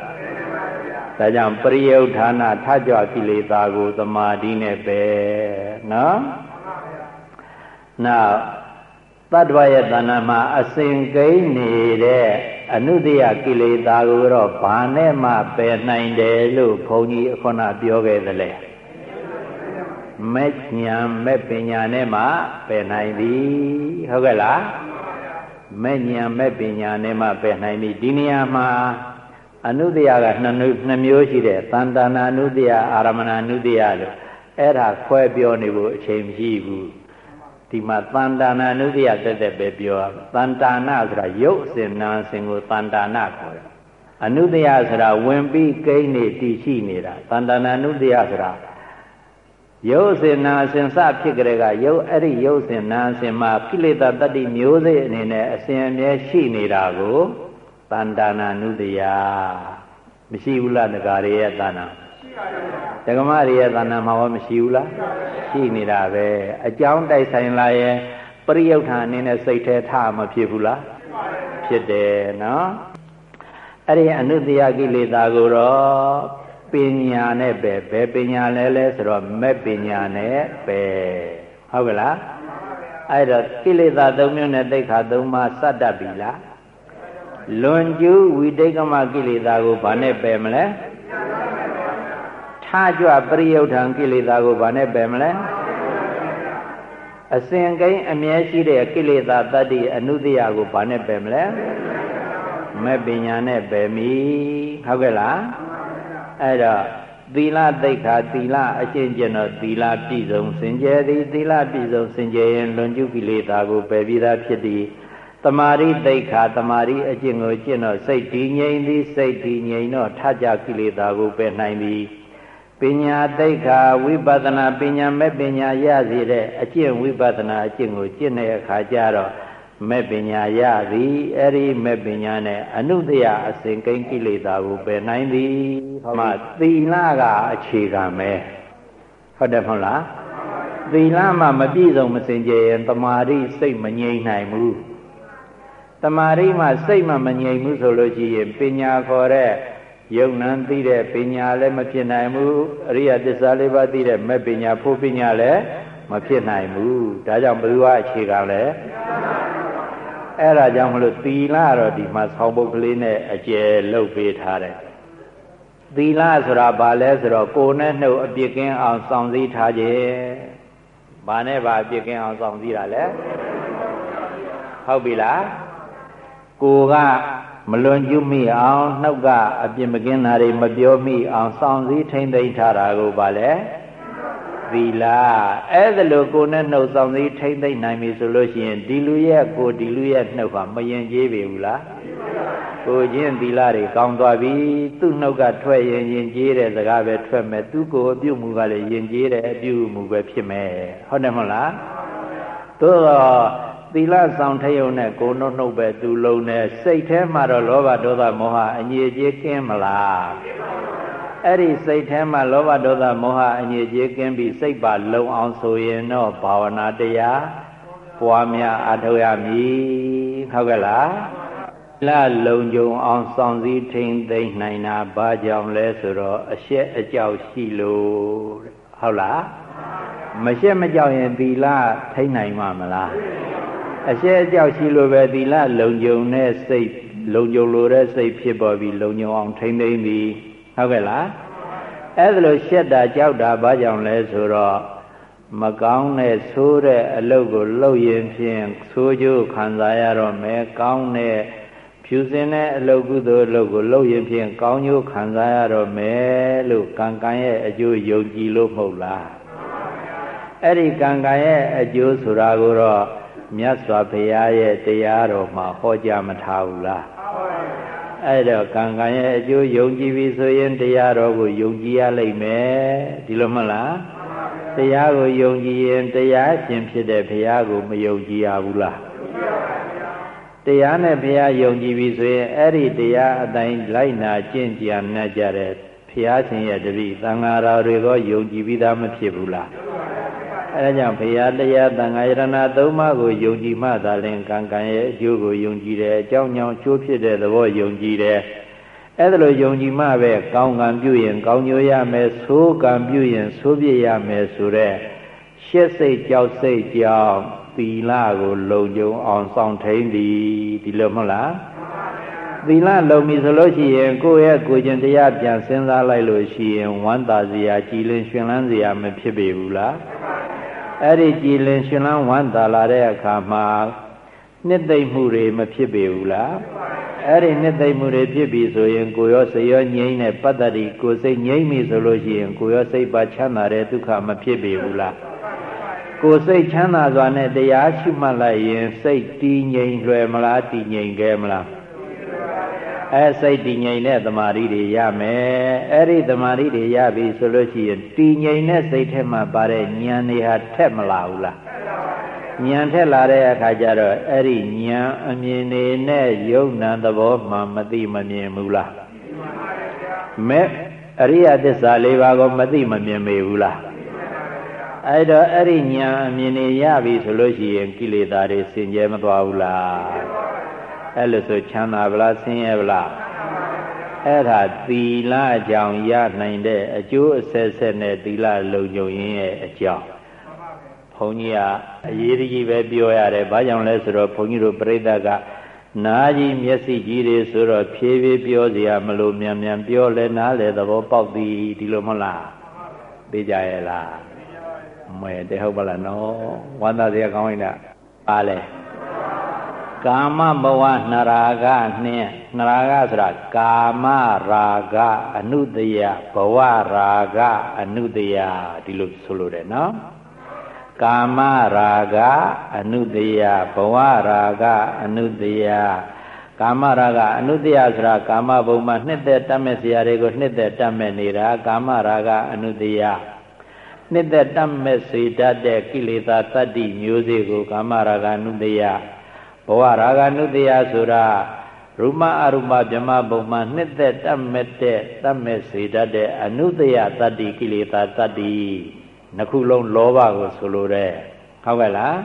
ဒါကြောင့်ပရိယုဌာဏထကြွကိလေသာကိုသမာဓိနဲ့ပဲနော် နောက်တတ္တဝရဲ့တဏ္ဍာမှာအစဉ်ကိန်းနေတဲ့အနုတ္တယကိလေသာကိုတော့ဘာနဲ့မှပယ်နိုင်တယ်လို့ဘုန်းကြီးအခုနပြောခဲ့သလဲမဲ့ညာမဲ့ပညာနဲ့မှပယ်နိုင်သည်ဟုတ်ကဲ့လားမဲ့ညာမဲ့ပညာနဲ့မှပယ်နိုင်သည်ဒီနေရာမှာအနုတ္တယကနှစ်နှစ်မျိုးရှိတယ်တန်တနာအနုတ္တယအာရမဏအနုတ္တယလို့အဲ့ဒါခွဲပြောနေဖို့အချိန်မရှိဘူး ဒီမှာတန်တာနာနုတ္တိယတက်တက်ပဲပြောတန်တာနာဆိုတာရုပ်အစဉ်နာအစဉ်ကိုတန်တာနာခေါ်တယ်အနုတ္တိယဆိုတာဝင်ပြီးကိန်းနေတည်ရှိနေတာတန်တာနာနုတ္တိယဆိုတာရုပ်အစဉ်နာအစဉ်စဖြစ်ကြတဲ့ကရုပ်အဲ့ဒီရုပ်အစဉ်နာအစဉ်မှာကိလေသာတတ္တိမျိုးစေ့အနေနဲ့အစဉ်အမြဲရှိနေတာကိုတန်တာနာနုတ္တိယမရှိဘူးလားငကာရရဲ့တဏ္ဍာ ဒကမတွေရဲ့သဏ္ဍာန်မှာရောမရှိဘူးလားရှိနေတာပဲအကြောင်းတိုက်ဆိုင်လာရင်ပရိယုဌာအနေနဲ့စိတ်ထဲထားမဖြစ်ဘူးလားဖြစ်တယ်နော်အဲ့ဒီအနုတ္တယကိလေသာကိုတော့ပညာနဲ့ပဲဘယ်ပညာလဲလဲဆိုတော့မဲ့ပညာနဲ့ပဲဟုတ်ကလားအဲ့တော့ကိလေသာ၃မျိုးနဲ့တိတ်ခါ၃ပါးစတတ်ပြီလားလွန်ကျူးဝိတိတ်ကမကိလေသာကိုဘာနဲ့ပယ်မလဲ ထကြွပရိယုထံကိလေသာကိုဘာနဲ့ပယ်မလဲအစဉ်ကိန်းအမြဲရှိတဲ့ကိလေသာတတ္တိအနုတ္တယကိုဘာနဲ့ပယ်မလဲမဲ့ပညာနဲ့ပယ်မိဟုတ်ကဲ့လားအဲ့တော့သီလသိက္ခာသီလအကျင့်ကျင့်တော့သီလပြည့်စုံစင်ကြယ်သည်သီလပြည့်စုံစင်ကြယ်ရင်လွန်ကျူးကိလေသာကိုပယ်ပြီးသားဖြစ်သည်တမာရိသိက္ခာတမာရိအကျင့်ကိုကျင့်တော့စိတ်တည်ငြိမ်သည်စိတ်တည်ငြိမ်တော့ထကြကိလေသာကိုပယ်နိုင်သည် ပညာသိက္ခာဝိပဿနာပညာမဲ့ပညာရစေတဲ့အကျင့်ဝိပဿနာအကျင့်ကိုကျင့်တဲ့အခါကျတော့မဲ့ပညာရသည်အဲ့ဒီမဲ့ပညာနဲ့အနုတယအစဉ်ကိန်းကိလေသာကိုပယ်နိုင်သည်မှသီလကအခြေခံပဲဟုတ်တယ်မဟုတ်လားသီလမှမပြည့်စုံမစင်ကြယ်ရင်တမာရိစိတ်မငြိမ်နိုင်ဘူးတမာရိမှစိတ်မှမငြိမ်ဘူးဆိုလို့ရှိရင်ပညာခေါ်တဲ့ ယုံနံသိတဲ့ပညာလည်းမဖြစ်နိုင်ဘူးအရိယသစ္စာလေးပါးသိတဲ့မဲ့ပညာဖို့ပညာလည်းမဖြစ်နိုင်ဘူးဒါကြောင့်ဘယ်သူကအခြေခံလဲအဲ့ဒါကြောင့်မလို့သီလတော့ဒီမှာဆောင်းပုတ်ကလေးနဲ့အကျယ်လုတ်ပေးထားတယ်သီလဆိုတာဘာလဲဆိုတော့ကိုယ်နဲ့နှုတ်အပြစ်ကင်းအောင်စောင့်စည်းထားခြင်းဘာနဲ့ဘာအပြစ်ကင်းအောင်စောင့်စည်းတာလဲဟုတ်ပြီလားကိုက မလွန်ကျူးမိအောင်နှုတ်ကအပြစ်မကင်းတာတွေမပြောမိအောင်စောင့်စည်းထိမ့်သိမ့်ထားတာကိုဘာလဲသီလအဲ့ဒါလို့ကိုနဲ့နှုတ်ဆောင်စည်းထိမ့်သိမ့်နိုင်ပြီဆိုလို့ရှိရင်ဒီလူရဲ့ကိုဒီလူရဲ့နှုတ်ကမရင်ကျေးပြီဘူးလားကိုချင်းသီလတွေကောင်းသွားပြီသူ့နှုတ်ကထွက်ရင်ရင်ကျေးတဲ့စကားပဲထွက်မယ်သူ့ကိုအပြုမှုကလည်းရင်ကျေးတဲ့အပြုမှုပဲဖြစ်မယ်ဟုတ်တယ်မဟုတ်လားသို့တော့ သီလဆောင်ထယုံနဲ့ကိုနှုတ်နှုတ်ပဲသူလုံးနဲ့စိတ်ထဲမှာတော့လောဘဒေါသမောဟအငြိအကျေးကင်းမလားအဲ့ဒီစိတ်ထဲမှာလောဘဒေါသမောဟအငြိအကျေးကင်းပြီးစိတ်ပါလုံအောင်ဆိုရင်တော့ဘာဝနာတရားပွားများအထောက်ရမည်ဟုတ်ကဲ့လားလလုံကြုံအောင်ဆောင်စည်းထိန်သိမ့်နိုင်တာဘာကြောင့်လဲဆိုတော့အရှက်အကြောက်ရှိလို့ဟုတ်လားမရှက်မကြောက်ရင်သီလထိန်နိုင်မှာမလား အရှက်အကြောက်ရှိလို့ပဲသီလလုံကြုံတဲ့စိတ်လုံကြုံလို့တဲ့စိတ်ဖြစ်ပေါ်ပြီးလုံကြုံအောင်ထိမ့်သိမ့်ပြီးဟုတ်ကဲ့လားအဲ့ဒါလို့ရှက်တာကြောက်တာဘာကြောင့်လဲဆိုတော့မကောင်းတဲ့ဆိုးတဲ့အလုပ်ကိုလုပ်ရင်ဖြင့်ဆိုးကျိုးခံစားရတော့မယ်ကောင်းတဲ့ဖြူစင်တဲ့အလုပ်ကုသိုလ်အလုပ်ကိုလုပ်ရင်ဖြင့်ကောင်းကျိုးခံစားရတော့မယ်လို့ကံကံရဲ့အကျိုးယုံကြည်လို့မဟုတ်လားအဲ့ဒီကံကံရဲ့အကျိုးဆိုတာကိုတော့ မြတ်စွာဘုရားရဲ့တရားတော်မှာဟောကြားမထားဘူးလားအဲ့တော့ကံကံရဲ့အကျိုးယုံကြည်ပြီဆိုရင်တရားတော်ကိုယုံကြည်ရလိမ့်မယ်ဒီလိုမဟုတ်လားတရားကိုယုံကြည်ရင်တရားရှင်ဖြစ်တဲ့ဘုရားကိုမယုံကြည်ရဘူးလားတရားနဲ့ဘုရားယုံကြည်ပြီဆိုရင်အဲ့ဒီတရားအတိုင်းလိုက်နာကျင့်ကြံနေကြတဲ့ဘုရားရှင်ရဲ့တပည့်သံဃာတော်တွေကယုံကြည်ပြီးသားမဖြစ်ဘူးလား အဲဒါကြောင့်ဘုရားတရားသံဃာယရဏသုံးပါးကိုယုံကြည်မှသာလင်ကံကံရဲ့အကျိုးကိုယုံကြည်တယ်အကြောင်းကြောင့်ကျိုးဖြစ်တဲ့သဘောယုံကြည်တယ်အဲ့ဒါလိုယုံကြည်မှပဲကောင်းကံပြုရင် ကောင်းကျိုးရမယ်ဆိုးကံပြုရင်ဆိုးပြစ်ရမယ်ဆိုတဲ့ရှက်စိတ်ကြောက်စိတ်ကြောင့်သီလကိုလုံခြုံအောင်ဆောင်ထိန်သည်ဒီလိုမဟုတ်လားသီလလုံပြီဆိုလို့ရှိရင်ကိုယ့်ရဲ့ကိုယ်ကျင်တရားပြန်စဉ်းစားလိုက်လို့ရှိရင်ဝမ်းသာစရာကြည်လင်ရှင်လန်းစရာမဖြစ်ပေဘူးလား အဲ့ဒီကြည်လင်ရှင်လန်းဝမ်းသာလာတဲ့အခါမှာနှစ်သိမ့်မှုတွေမဖြစ်ပေဘူးလားအဲ့ဒီနှစ်သိမ့်မှုတွေဖြစ်ပြီဆိုရင်ကိုရောစိရောငြိမ့်တဲ့ပတ္တတိကိုစိတ်ငြိမ့်ပြီဆိုလို့ရှိရင်ကိုရောစိတ်ပါချမ်းသာတဲ့ဒုက္ခမဖြစ်ပေဘူးလားကိုစိတ်ချမ်းသာစွာနဲ့တရားရှိမှတ်လိုက်ရင်စိတ်တည်ငြိမ်လွယ်မလားတည်ငြိမ်ခဲ့မလား အဲစိတ်တည်ငြိမ်တဲ့တမာရီတွေရမယ်အဲ့ဒီတမာရီတွေရပြီဆိုလို့ရှိရင်တည်ငြိမ်တဲ့စိတ်ထဲမှာပါတဲ့ဉာဏ်တွေဟာထက်မလာဘူးလားဉာဏ်ထက်လာတဲ့အခါကျတော့အဲ့ဒီဉာဏ်အမြင်တွေနဲ့ယုံနံသဘောမှမသိမမြင်ဘူးလားမဲ့အရိယသစ္စာလေးပါးကိုမသိမမြင်မေဘူးလားအဲ့တော့အဲ့ဒီဉာဏ်အမြင်တွေရပြီဆိုလို့ရှိရင်ကိလေသာတွေစင်ကြဲမသွားဘူးလား အဲ့လိုဆိုချမ်းသာဗလားဆင်းရဲဗလားအဲ့ဒါသီလကြောင့်ရနိုင်တဲ့အကျိုးအဆက်ဆက်နဲ့သီလလုံခြုံရင်းရဲ့အကြောင်းဘုန်းကြီးကအရေးကြီးပဲပြောရတယ်ဘာကြောင့်လဲဆိုတော့ဘုန်းကြီးတို့ပြိဿကနာကြီးမျက်စိကြီးတွေဆိုတော့ဖြည်းဖြည်းပြောစရာမလိုမြန်မြန်ပြောလဲနားလေသဘောပေါက်သည်ဒီလိုမဟုတ်လားသိကြရဲ့လားမဲတဲ့ဟုတ်ပါလားနော်ဝမ်းသာစရာကောင်းရင်ပါလေဟ ကာမဘဝနရာဂနှင့်နရာဂဆိုတာကာမရာဂအနုတယဘဝရာဂအနုတယဒီလိုဆိုလို့တယ်နော်ကာမရာဂအနုတယဘဝရာဂအနုတယကာမရာဂအနုတယဆိုတာကာမဘုံမှာနှစ်သက်တတ်မဲ့စရာတွေကိုနှစ်သက်တတ်မဲ့နေတာကာမရာဂအနုတယနှစ်သက်တတ်မဲ့စေတတ်တဲ့ကိလေသာတတ္တိမျိုးစေ့ကိုကာမရာဂအနုတယ ဘဝရာဂနုတ္တယဆိုတာရူမအရူမဗြဟ္မဘုံမှာနှစ်သက်တတ်မဲ့တဲ့တတ်မဲ့စေတတ်တဲ့အနုတ္တယတတ္တိကိလေသာတတ္တိနှစ်ခုလုံးလောဘကိုဆိုလိုတဲ့ဟုတ်ကဲ့လား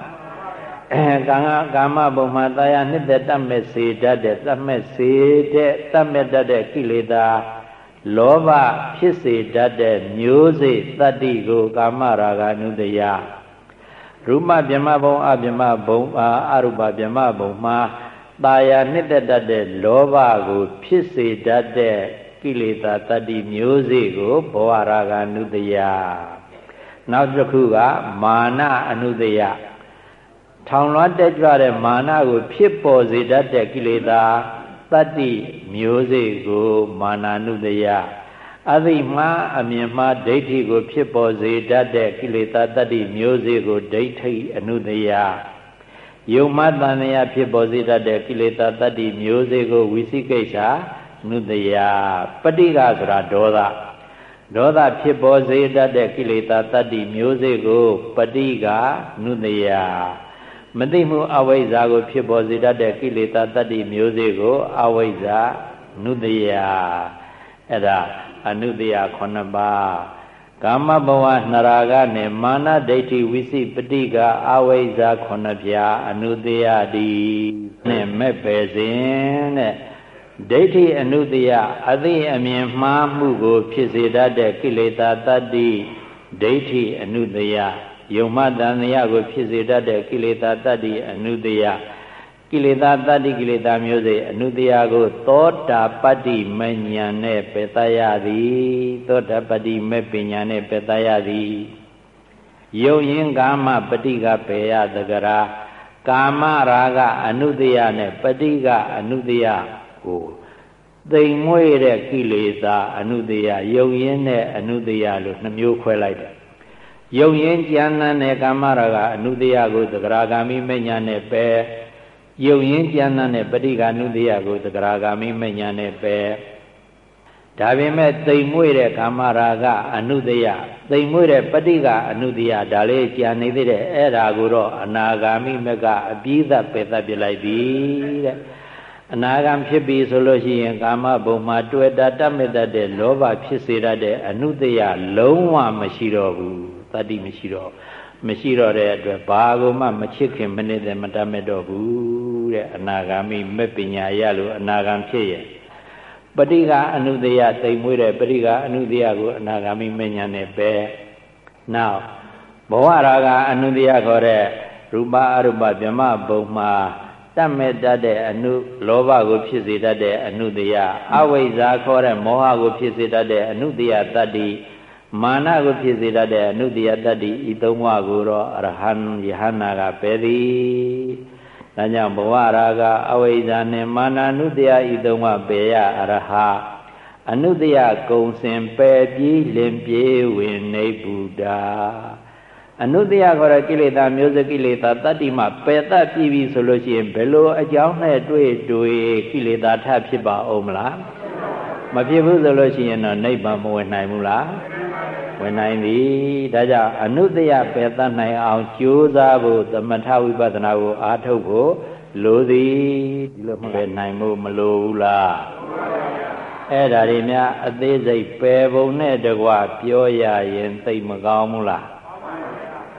အဲကာမကာမဘုံမှာတရားနှစ်သက်တတ်မဲ့စေတတ်တဲ့တတ်မဲ့စေတဲ့တတ်မဲ့တတ်တဲ့ကိလေသာလောဘဖြစ်စေတတ်တဲ့မျိုးစေ့တတ္တိကိုကာမရာဂနုတ္တယ ရူပဗြဟ္မဘုံအဗြဟ္မဘုံအာအရူပဗြဟ္မဘုံမှာตาယာနှစ်သက်တတ်တဲ့လောဘကို ဖြစ်စေတတ်တဲ့ကိလေသာတတ္တိမျိုးစေ့ကိုဘောဝရာဂအနုတယနောက်တစ်ခုကမာနအနုတယထောင်လွှမ်းတက်ကြွတဲ့မာနကို ဖြစ်ပေါ်စေတတ်တဲ့ကိလေသာတတ္တိမျိုးစေ့ကို မာနာနုတယ အသိမှားအမြင်မှားဒိဋ္ဌိကို ဖြစ်ပေါ်စေတတ်တဲ့ကိလေသာတတ္တိမျိုးစေ့ကိုဒိဋ္ဌိအနုတယယုံမှတန်မြာဖြစ်ပေါ်စေတတ်တဲ့ကိလေသာတတ္တိမျိုးစေ့ကိုဝိသိကိစ္စနုတယပဋိကဆိုတာဒေါသဒေါသဖြစ်ပေါ်စေတတ်တဲ့ကိလေသာတတ္တိမျိုးစေ့ကိုပဋိကနုတယမသိမှုအဝိဇ္ဇာကို ဖြစ်ပေါ်စေတတ်တဲ့ကိလေသာတတ္တိမျိုးစေ့ကိုအဝိဇ္ဇာနုတယအဲ့ဒါ အနုတယ9ပါးကာမဘဝနရာဂနဲ့မာနဒိဋ္ဌိဝိသိပတိကအဝိဇ္ဇာ9ပြာအနုတယတိနဲ့မဲ့ပယ်စဉ်တဲ့ဒိဋ္ဌိအနုတယအသိအမြင်မှားမှုကို ဖြစ်စေတတ်တဲ့ကိလေသာတတ္တိဒိဋ္ဌိအနုတယယုံမတန်တရားကို ဖြစ်စေတတ်တဲ့ကိလေသာတတ္တိအနုတယ ကိလေသာတတ္တိကိလေသာမျိုးစေ့အနုတရာကို သောတာပတ္တိမဉဏ်နဲ့ပယ်တရသည်သောတာပတ္တိမေပညာနဲ့ပယ်တရသည်ယုံရင်ကာမပฏิကပယ်ရသကရာကာမရာဂအနုတရာနဲ့ပฏิကအနုတရာကိုသိမ်မွေ့တဲ့ကိလေသာအနုတရာယုံရင်နဲ့အနုတရာလို့နှမျိုးခွဲလိုက်တယ်ယုံရင်ကြံတဲ့ကာမရာဂအနုတရာကိုသကရာဂာမိမညာနဲ့ပယ် ယုံရင်ကြမ်းတဲ့ပဋိက္ခဏုတယကိုသကရာဂာမိမညာနဲ့ပဲဒါပေမဲ့တိမ်မွေ့တဲ့ကာမရာဂအနုတယတိမ်မွေ့တဲ့ပဋိက္ခအနုတယဒါလေးကြံနေသေးတယ်အဲ့ဒါကိုတော့အနာဂါမိမကအပြီးသက်ပယ်သက်ပြလိုက်ပြီတဲ့အနာဂံဖြစ်ပြီဆိုလို့ရှိရင်ကာမဘုံမှာတွေ့တာတတ်မဲ့တတ်တဲ့လောဘဖြစ်စေတတ်တဲ့အနုတယလုံးဝမရှိတော့ဘူးတတ္တိမရှိတော့ မရှိတော့တဲ့အတွက်ဘာကိုမှမချစ်ခင်မနေတဲ့မတတ်မဲ့တော့ဘူးတဲ့အနာဂါမိမဲ့ပညာရလို့အနာဂံဖြစ်ရဲ့ပဋိကအနုတယတိမ်မွေးတဲ့ပဋိကအနုတယကိုအနာဂါမိမဉဏ်နဲ့ပဲနောက်ဘဝရာဂအနုတယခေါ်တဲ့ရူပအရူပဗြဟ္မဘုံမှာတတ်မဲ့တတ်တဲ့အနုလောဘကိုဖြစ်စေတတ်တဲ့အနုတယအဝိဇ္ဇာခေါ်တဲ့မောဟကိုဖြစ်စေတတ်တဲ့အနုတယတတ္တိ မာနကိုဖြစ်စေတတ်တဲ့အနုတ္တိယတတ္တိဤသုံးပါးကိုတော့အရဟံယဟနာကပယ်သည်။ဒါကြောင့်ဘဝရာကအဝိဇ္ဇာနှင့်မာနအနုတ္တိယဤသုံးပါးပယ်ရအရဟအနုတ္တိယကုံစင်ပယ်ပြီးလင်ပြေဝင်နေဗုဒ္ဓအနုတ္တိယခေါ်တဲ့ကိလေသာမျိုးစကိလေသာတတ္တိမှပယ်တတ်ပြီးပြီဆိုလို့ရှိရင်ဘယ်လိုအကြောင်းနဲ့တွေ့တွေ့ကိလေသာထဖြစ်ပါအောင်မလားမဖြစ်ဘူးဆိုလို့ရှိရင်တော့နိဗ္ဗာန်မဝင်နိုင်ဘူးလား ဝင်နိုင်သည်ဒါကြောင့်အနုတ္တယပယ်တတ်နိုင်အောင်ကြိုးစားဖို့သမထဝိပဿနာကိုအားထုတ်ဖို့လိုသည်ဒီလိုမှပဲနိုင်ဖို့မလိုဘူးလားအဲ့ဒါတွေများအသေးစိတ်ပယ်ပုံနဲ့တကွပြောရရင်သိမကောင်းဘူးလား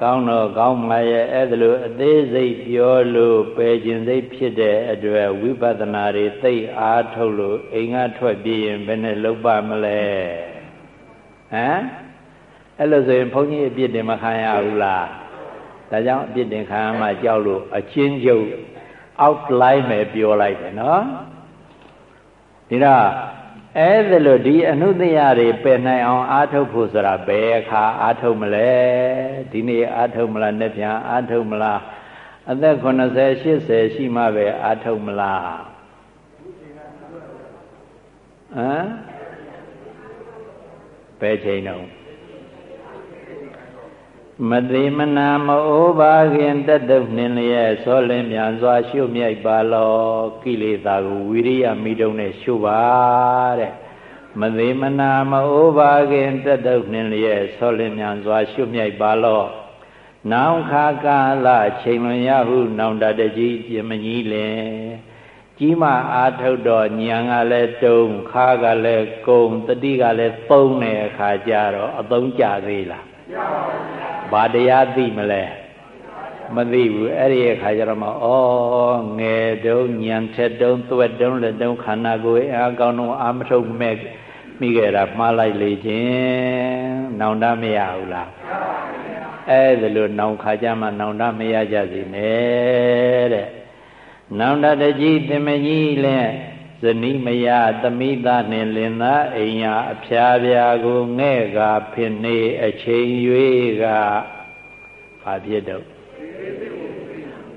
ကောင်းတော့ကောင်းမှာရဲ့အဲ့ဒါလိုအသေးစိတ်ပြောလို့ပယ်ခြင်းစိတ်ဖြစ်တဲ့အတွက်ဝိပဿနာတွေသိအားထုတ်လို့အိမ်ကထွက်ပြေးရင်ဘယ်နဲ့လုပ်ပါမလဲဟမ် အဲ့လိုဆိုရင်ဘုန်းကြီးအပြစ်တင်မခံရဘူးလားဒါကြောင့်အပြစ်တင်ခံရမှကြောက်လို့အချင်းချုပ် outline ပဲပြောလိုက်တယ်နော်ဒီတော့အဲ့ဒါလို့ဒီအနုတ္တရတွေပယ်နိုင်အောင်အာထုတ်ဖို့ဆိုတာဘယ်အခါအာထုတ်မလဲဒီနေ့အာထုတ်မလားနေ့ပြန်အာထုတ်မလားအသက်80 80ရှိမှပဲအာထုတ်မလားဟမ်ဘယ်ချိန်တော့ မတိမနာမအိုးပါခင်တတုနှင်းလျက်ဆောလင်းမြန်စွာ ရှုမြိုက်ပါလောကိလေသာကိုဝိရိယမိတုံနဲ့ရှုပါတဲ့မတိမနာမအိုးပါခင်တတုနှင်းလျက်ဆောလင်းမြန်စွာ ရှုမြိုက်ပါလောနောင်ခါကာလချိန်လွန်ရဟု နောင်တတကြီးပြမကြီးလင်ကြီးမအာထုတ်တော့ညံကလည်းတုံခါကလည်းကုံတတိကလည်းသုံးတဲ့အခါကျတော့အသုံးကြသေးလားဘာ တရားသိမလဲမသိဘူးအဲ့ဒီအခါကျတော့မှဩငယ်တုံးညံထက်တုံးသွက်တုံးလက်တုံးခန္ဓာကိုယ်အားကောင်းတော့အာမထုတ်မဲ့မိခဲ့တာမှားလိုက်လေခြင်းနောင်တမရဘူးလားအဲ့ဒါလို့နောင်ခါကြမှာနောင်တမရကြစီနဲ့တဲ့နောင်တတကြီးတမကြီးလဲဇ နီးမယသမိသားနှင့်လင်သားအိမ်ယာအဖျားပြာကိုငဲ့ကဖြစ်နေအချိန်၍ကဘာဖြစ်တော့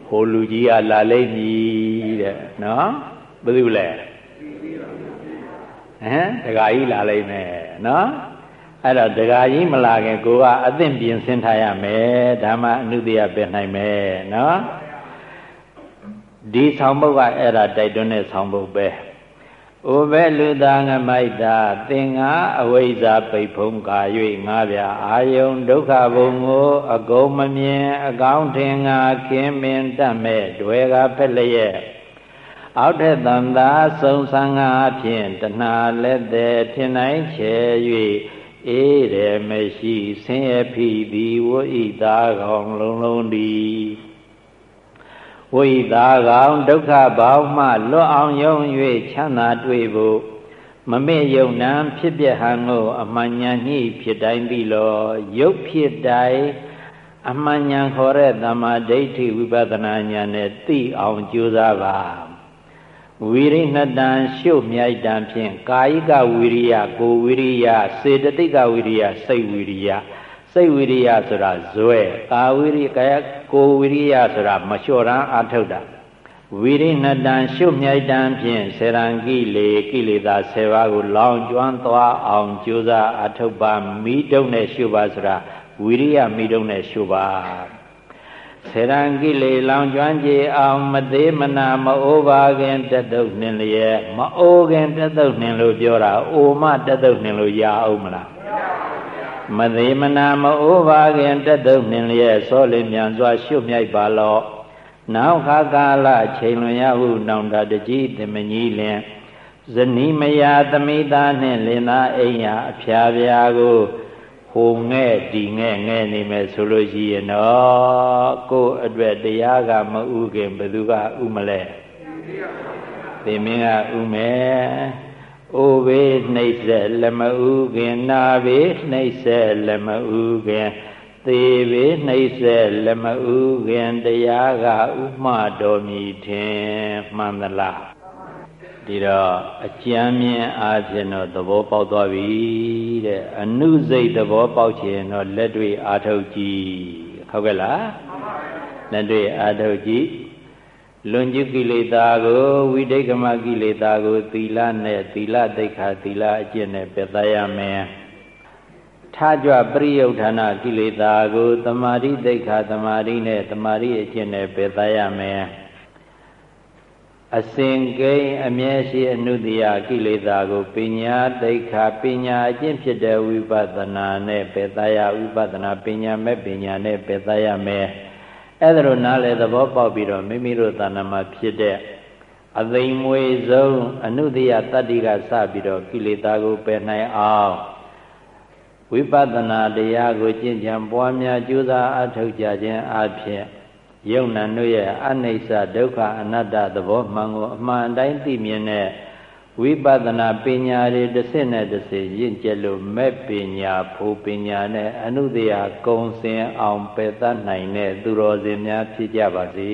ဟိုလူကြီးကလာလိမ့်မည်တဲ့နော်ဘယ်သူလဲဟမ်တခါကြီးလာလိမ့်မယ်နော်အဲ့တော့တခါကြီးမလာခင်ကိုကအသင့်ပြင်ဆင်ထားရမယ်ဓမ္မအနုတ္တိယပြနိုင်မယ်နော်ဒီဆောင်ဘုတ်ကအဲ့ဒါတိုက်တွန်းတဲ့ဆောင်ဘုတ်ပဲ ဩဘဲလူသားငမိုက်တာသင်္ဃာအဝိဇ္ဇာပိတ်ဖုံးကာ၍ငါးပြအာယုံဒုက္ခဘုံကိုအကုန်မမြင်အကောင်းထင်ငါခင်းမင်တတ်မဲ့တွေကဖက်လျက်အောက်ထက်တန်သာစုံစံငါဖြင့်တဏှာလက်သည်ထင်နိုင်ချေ၍အေးတယ်မရှိဆင်းရဲဖိသည်ဝိဣသာကောင်လုံးလုံးသည် ဝိသာကောင်ဒုက္ခဘောင်မှလွတ်အောင်ယုံ၍ချမ်းသာတွေ့ဖို့မမေ့ယုံနံဖြစ်ပြဟံကိုအမှန်ညာညှိဖြစ်တိုင်းပြီလောရုပ်ဖြစ်တိုင်းအမှန်ညာခေါ်တဲ့သမာဓိဋ္ဌိဝိပဿနာဉာဏ်နဲ့သိအောင်ကြိုးစားပါဝီရိဏတံရှုမြိုက်တံဖြင့်ကာယကဝီရိယကိုဝီရိယစေတသိကဝီရိယစိတ်ဝီရိယ စိတ်ဝိရိယဆိုတာဇွဲကာဝိရိကယကိုဝိရိယဆိုတာမလျှော်ရန်အထုတ်တာဝိရိဏတံရှုမြိုက်တံဖြင့်ဆေရံကိလေကိလေသာ10ပါးကိုလောင်ကျွမ်းသွားအောင်ကြိုးစားအထုတ်ပါမိတုံနဲ့ရှုပါဆိုတာဝိရိယမိတုံနဲ့ရှုပါဆေရံကိလေလောင်ကျွမ်းကြအောင်မသေးမနာမအိုးပါခင်တတုတ်နှင်လျက်မအိုးခင်တတုတ်နှင်လို့ပြောတာအိုမတတုတ်နှင်လို့ရအောင်မလား မသေးမနာမအိုးပါခင်တက်တုံနှင်လျက်စောလင်းမြန်စွာရှုမြိုက်ပါလော့နောက်ခါကာလချိန်လွန်ရဟုနောင်တတကြီးတမကြီးလင်ဇနီးမယာသမိသားနှင့်လင်သားအိမ်ယာအဖျားပြာကိုဟိုငဲ့ဒီငဲ့ငဲ့နေမယ်ဆိုလို့ရှိရင်တော့ကိုယ်အတွက်တရားကမဥခင်ဘယ်သူကဥမလဲသိမင်းကဥမယ် အိုဘေးနှိမ့်ဆက်လက်မဥခင်နာဘေးနှိမ့်ဆက်လက်မဥခင်သေဘေးနှိမ့်ဆက်လက်မဥခင်တရားကဥမှတော်မူထင်မှန်သလားဒီတော့အကြမ်းမြင်အားဖြင့်တော့သဘောပေါက်သွားပြီတဲ့အနုစိတ်သဘောပေါက်ခြင်းတော့လက်တွေ့အားထုတ်ကြည့်ဟုတ်ကဲ့လားလက်တွေ့အားထုတ်ကြည့် လွန်ကျူးကိလေသာကိုဝိတိတ်ကမကိလေသာကိုသီလနဲ့သီလတိတ်ခါသီလအကျင့်နဲ့ပယ်သရမယ်ထာကြွပရိယုဌာဏကိလေသာကိုတမာရိတိတ်ခါတမာရိနဲ့တမာရိအကျင့်နဲ့ပယ်သရမယ်အစဉ်ကိန်းအမြဲရှိအနုတ္တိယကိလေသာကိုပညာတိတ်ခါပညာအကျင့်ဖြစ်တဲ့ဝိပဿနာနဲ့ပယ်သရဝိပဿနာပညာမဲ့ပညာနဲ့ပယ်သရမယ် အဲ့ဒါလိုနားလေသဘောပေါက်ပြီးတော့မိမိတို့တဏ္ဍမှာဖြစ်တဲ့အသိမွေဆုံးအနုတ္တိယတတ္တိကစပြီးတော့ကိလေသာကိုပယ်နိုင်အောင်ဝိပဿနာတရားကိုကျင့်ကြံပွားများကြိုးစားအထောက်ကြခြင်းအဖြစ်ယုံနာတို့ရဲ့အနိစ္စဒုက္ခအနတ္တသဘောမှန်ကိုအမှန်တိုင်းသိမြင်တဲ့ ဝိပဿနာပညာတွေတစ်စက်နဲ့တစ်စက်ရင့်ကျက်လို့မဲ့ပညာဖို့ပညာနဲ့အနုတ္တရာကုံစင်အောင်ပယ်တတ်နိုင်တဲ့သူတော်စင်များဖြစ်ကြပါစေ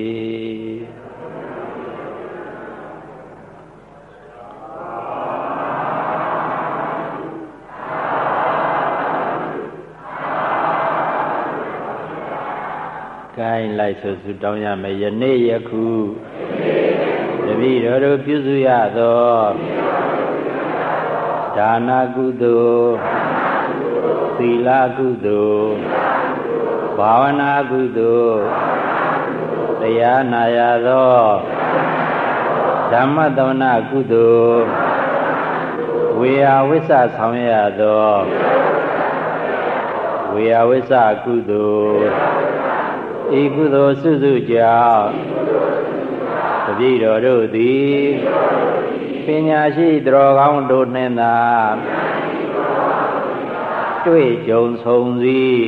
ကိုင်းလိုက်ဆိုဆုတောင်းရမယ်ယနေ့ယခုတပည့်တော်တို့ပြုစုရသော ဒါနာကုသိုလ်သီလကုသိုလ်ဘာဝနာကုသိုလ်တရားနာရသောဓမ္မသမဏကုသိုလ်ဝေယဝိစ္စဆောင်ရသောဝေယဝိစ္စကုသိုလ်ဤကုသိုလ်စုစုကြောင့် တပည့်တော်တို့သည်ပညာရှိတော်ကောင်းတို့နှင့်သာတွေ့ကြုံဆုံစည်း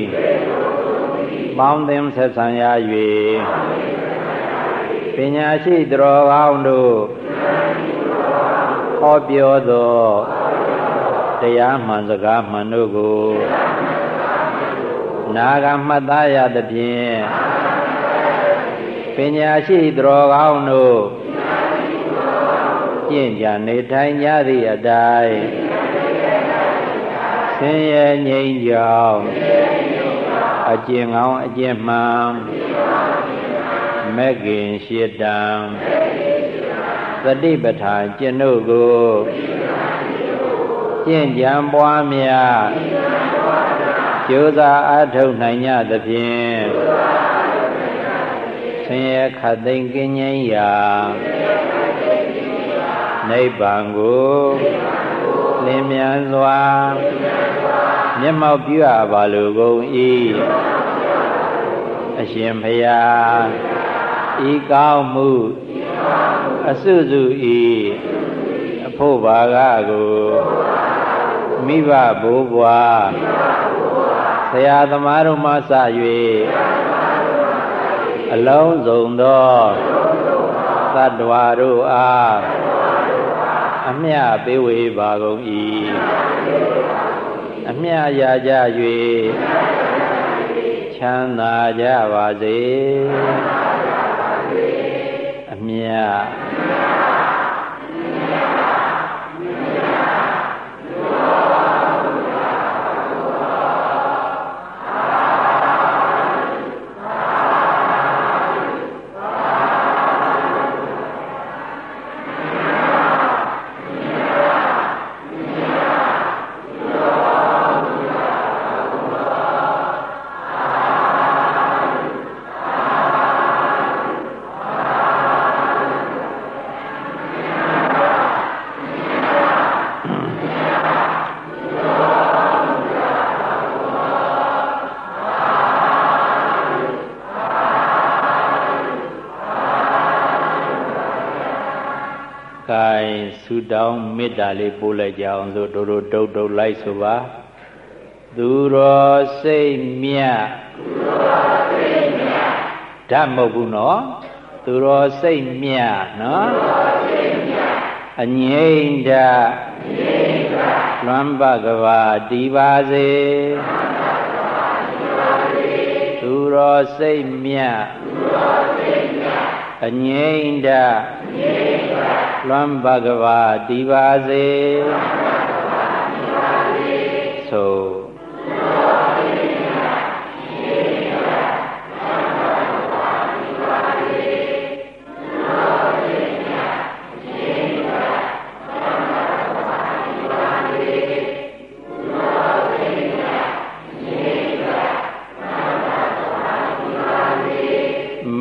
ပေါင်းသင်ဆက်ဆံရ၍ပညာရှိတော်ကောင်းတို့ဟောပြောသောတရားမှန်စကားမှန်တို့ကိုနာဂမှတ်သားရသဖြင့် ပညာရှိသူတော်ကောင်းတို့ကျင့်ကြံနေထိုင်ကြသည့်အတိုင်းဆင်းရဲငြိမ်းချမ်းအကျင့်ကောင်းအကျင့်မှန်မဂ္ဂင်ရှိတံသတိပဋ္ဌာန်ကျင့်တို့ကိုကျင့်ကြံပွားများကြိုးစားအားထုတ်နိုင်ကြသဖြင့် ဆင်းရဲခတ်သိမ်းကင်းငြိမ်းရာနိဗ္ဗာန်ကိုလင်းမြန်စွာမျက်မှောက်ပြုအပ်ပါလိုကုန်၏အရှင်ဘုရားဤကောင်းမှုအစွစုဤအဖို့ဘာကကိုမိဘဘိုးဘွားဆရာသမားတို့မှစ၍ အလုံးစုံသောသတ္တဝါတို့အားအမျှပေးဝေပါကုန်၏အမျှရာကြ၍ချမ်းသာကြပါစေအမျှ တောင်းမေတ္တာလေးပို့လိုက်ကြအောင်ဆိုတို့တို့တုတ်တုတ်လိုက်ဆိုပါသူတော်စိတ်မြတ်ဓာတ်မဟုတ်ဘူးနော်သူတော်စိတ်မြတ်နော်အငြိမ့်ဓာတ်လွမ်းပကဘာတီးပါစေသူတော်စိတ်မြတ်အငြိမ့်ဓာတ် လွမ်းဘဂဝါတည်ပါစေသို့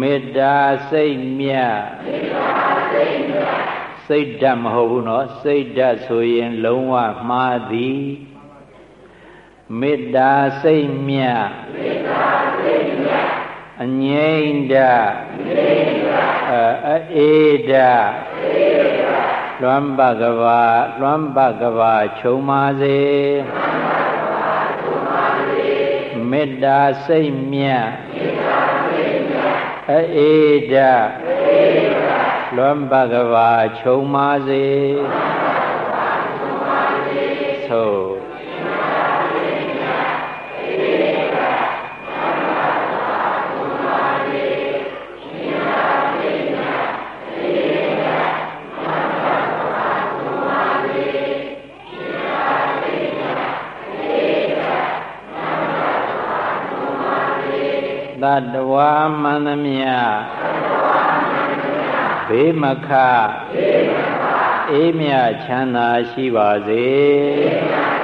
မေတ္တာစိတ်မြတ်စိတ် ဓာတ်မဟုတ်ဘူးနော်စိတ်ဓာတ်ဆိုရင် လုံးဝမှားသည်မေတ္တာစိတ်မြတ်မေတ္တာစိတ်မြတ်အငြိမ့်ဓာတ်အငြိမ့်ဓာတ်အေးဓာတ်အေးဓာတ်လွမ်းပကဘာလွမ်းပကဘာခြုံပါစေမေတ္တာစိတ်မြတ်မေတ္တာစိတ်မြတ်အေးဓာတ်အေးဓာတ် လွမ်းပကဘာခြုံပါစေသို့သတ္တဝါမှန်သမျှ ဘေးမခအေးမြချမ်းသာရှိပါစေသို့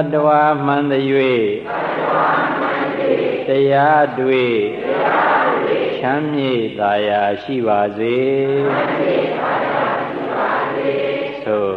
တတ္တဝါမှန်သည်တရားတွေ့ချမ်းမြေ့သာယာရှိပါစေသို့